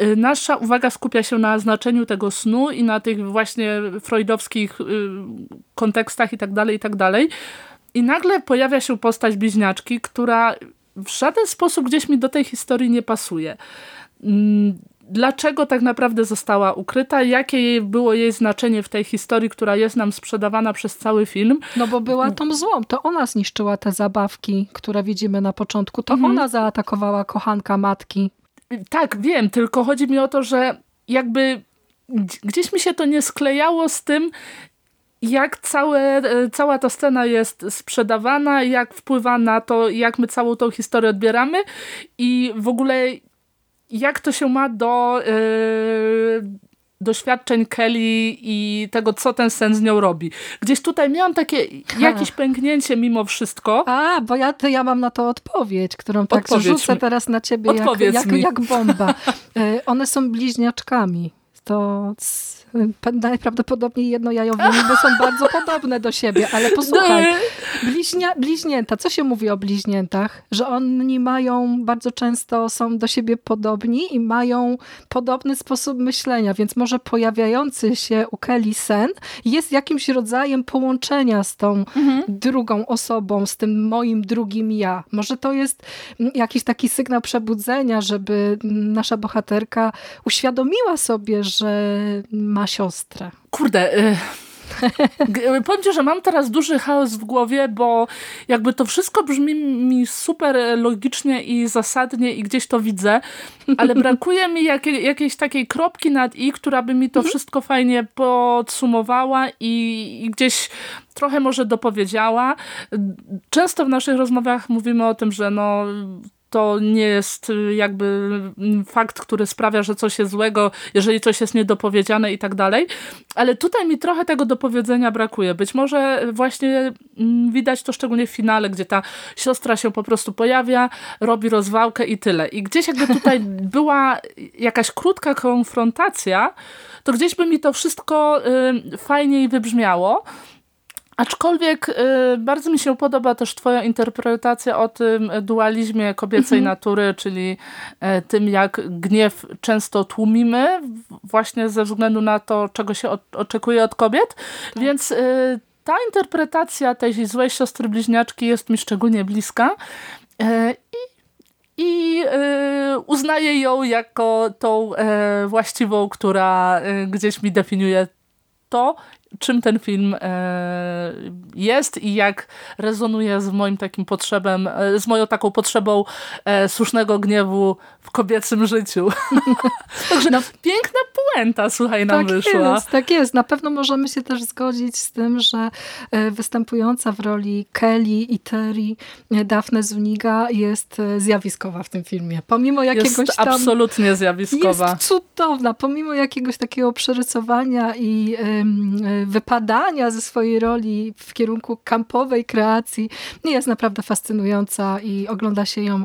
y, nasza uwaga skupia się na znaczeniu tego snu i na tych właśnie freudowskich y, kontekstach i tak dalej, i tak dalej. I nagle pojawia się postać bliźniaczki, która w żaden sposób gdzieś mi do tej historii nie pasuje. Mm, dlaczego tak naprawdę została ukryta? Jakie było jej znaczenie w tej historii, która jest nam sprzedawana przez cały film? No bo była tą złą. To ona zniszczyła te zabawki, które widzimy na początku. To mhm. ona zaatakowała kochanka matki. Tak, wiem, tylko chodzi mi o to, że jakby gdzieś mi się to nie sklejało z tym, jak całe, e, cała ta scena jest sprzedawana, jak wpływa na to, jak my całą tą historię odbieramy i w ogóle jak to się ma do yy, doświadczeń Kelly i tego, co ten sen z nią robi. Gdzieś tutaj miałam takie jakieś pęknięcie mimo wszystko. A, bo ja, to ja mam na to odpowiedź, którą tak Odpowiedz rzucę mi. teraz na ciebie jak, jak, jak bomba. Yy, (laughs) one są bliźniaczkami. To najprawdopodobniej jednojajowymi, bo są (laughs) bardzo podobne do siebie, ale posłuchaj, no. bliźnia, bliźnięta, co się mówi o bliźniętach? Że oni mają, bardzo często są do siebie podobni i mają podobny sposób myślenia, więc może pojawiający się u Kelly sen jest jakimś rodzajem połączenia z tą mhm. drugą osobą, z tym moim drugim ja. Może to jest jakiś taki sygnał przebudzenia, żeby nasza bohaterka uświadomiła sobie, że ma siostrę. Kurde, (laughs) y Powiem ci, że mam teraz duży chaos w głowie, bo jakby to wszystko brzmi mi super logicznie i zasadnie i gdzieś to widzę, ale (laughs) brakuje mi jakiej, jakiejś takiej kropki nad i, która by mi to mhm. wszystko fajnie podsumowała i, i gdzieś trochę może dopowiedziała. Często w naszych rozmowach mówimy o tym, że no to nie jest y, jakby mm, fakt, który sprawia, że coś jest złego, jeżeli coś jest niedopowiedziane i tak dalej. Ale tutaj mi trochę tego dopowiedzenia brakuje. Być może właśnie mm, widać to szczególnie w finale, gdzie ta siostra się po prostu pojawia, robi rozwałkę i tyle. I gdzieś jakby tutaj (laughs) była jakaś krótka konfrontacja, to gdzieś by mi to wszystko y, fajniej wybrzmiało. Aczkolwiek y, bardzo mi się podoba też twoja interpretacja o tym dualizmie kobiecej mhm. natury, czyli y, tym jak gniew często tłumimy właśnie ze względu na to, czego się oczekuje od kobiet. Tak. Więc y, ta interpretacja tej złej siostry bliźniaczki jest mi szczególnie bliska. I i y, uznaję ją jako tą y, właściwą, która y, gdzieś mi definiuje to, czym ten film e, jest i jak rezonuje z moim takim potrzebem, e, z moją taką potrzebą e, słusznego gniewu w kobiecym życiu. (laughs) Także no, piękna puenta, słuchaj, nam tak wyszła. Jest, tak jest. Na pewno możemy się też zgodzić z tym, że występująca w roli Kelly i Terry Daphne Zuniga jest zjawiskowa w tym filmie. Pomimo jakiegoś jest tam... absolutnie zjawiskowa. Jest cudowna. Pomimo jakiegoś takiego przerysowania i wypadania ze swojej roli w kierunku kampowej kreacji. Jest naprawdę fascynująca i ogląda się ją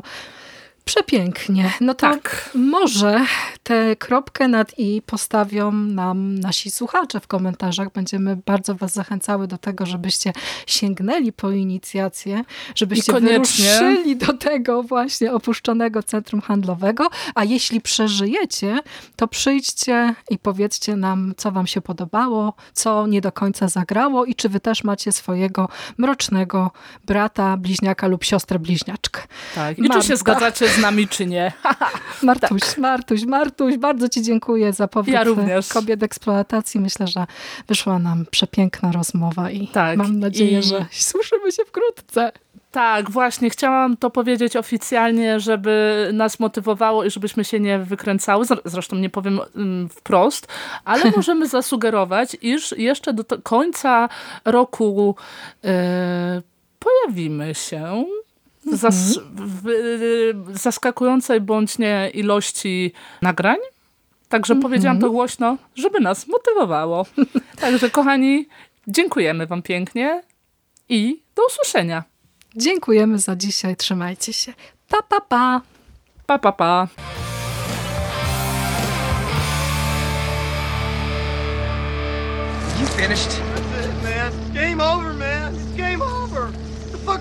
Przepięknie. No tak. może tę kropkę nad i postawią nam nasi słuchacze w komentarzach. Będziemy bardzo was zachęcały do tego, żebyście sięgnęli po inicjację, żebyście wyruszyli do tego właśnie opuszczonego centrum handlowego, a jeśli przeżyjecie, to przyjdźcie i powiedzcie nam, co wam się podobało, co nie do końca zagrało i czy wy też macie swojego mrocznego brata, bliźniaka lub siostrę bliźniaczkę. Tak, i Marta. czy się zgadzacie z nami, czy nie. (laughs) Martuś, tak. Martuś, Martuś, bardzo ci dziękuję za powrót ja również. kobiet eksploatacji. Myślę, że wyszła nam przepiękna rozmowa i tak. mam nadzieję, I... że słyszymy się wkrótce. Tak, właśnie. Chciałam to powiedzieć oficjalnie, żeby nas motywowało i żebyśmy się nie wykręcały. Zresztą nie powiem mm, wprost, ale (laughs) możemy zasugerować, iż jeszcze do końca roku yy, pojawimy się zas w y, zaskakującej bądź nie ilości nagrań. Także powiedziałam to głośno, żeby nas motywowało. (laughs) Także kochani, dziękujemy wam pięknie i do usłyszenia. Dziękujemy za dzisiaj. Trzymajcie się. Pa, pa, pa. Pa, pa, pa. You finished? That's it, man. Game over, man.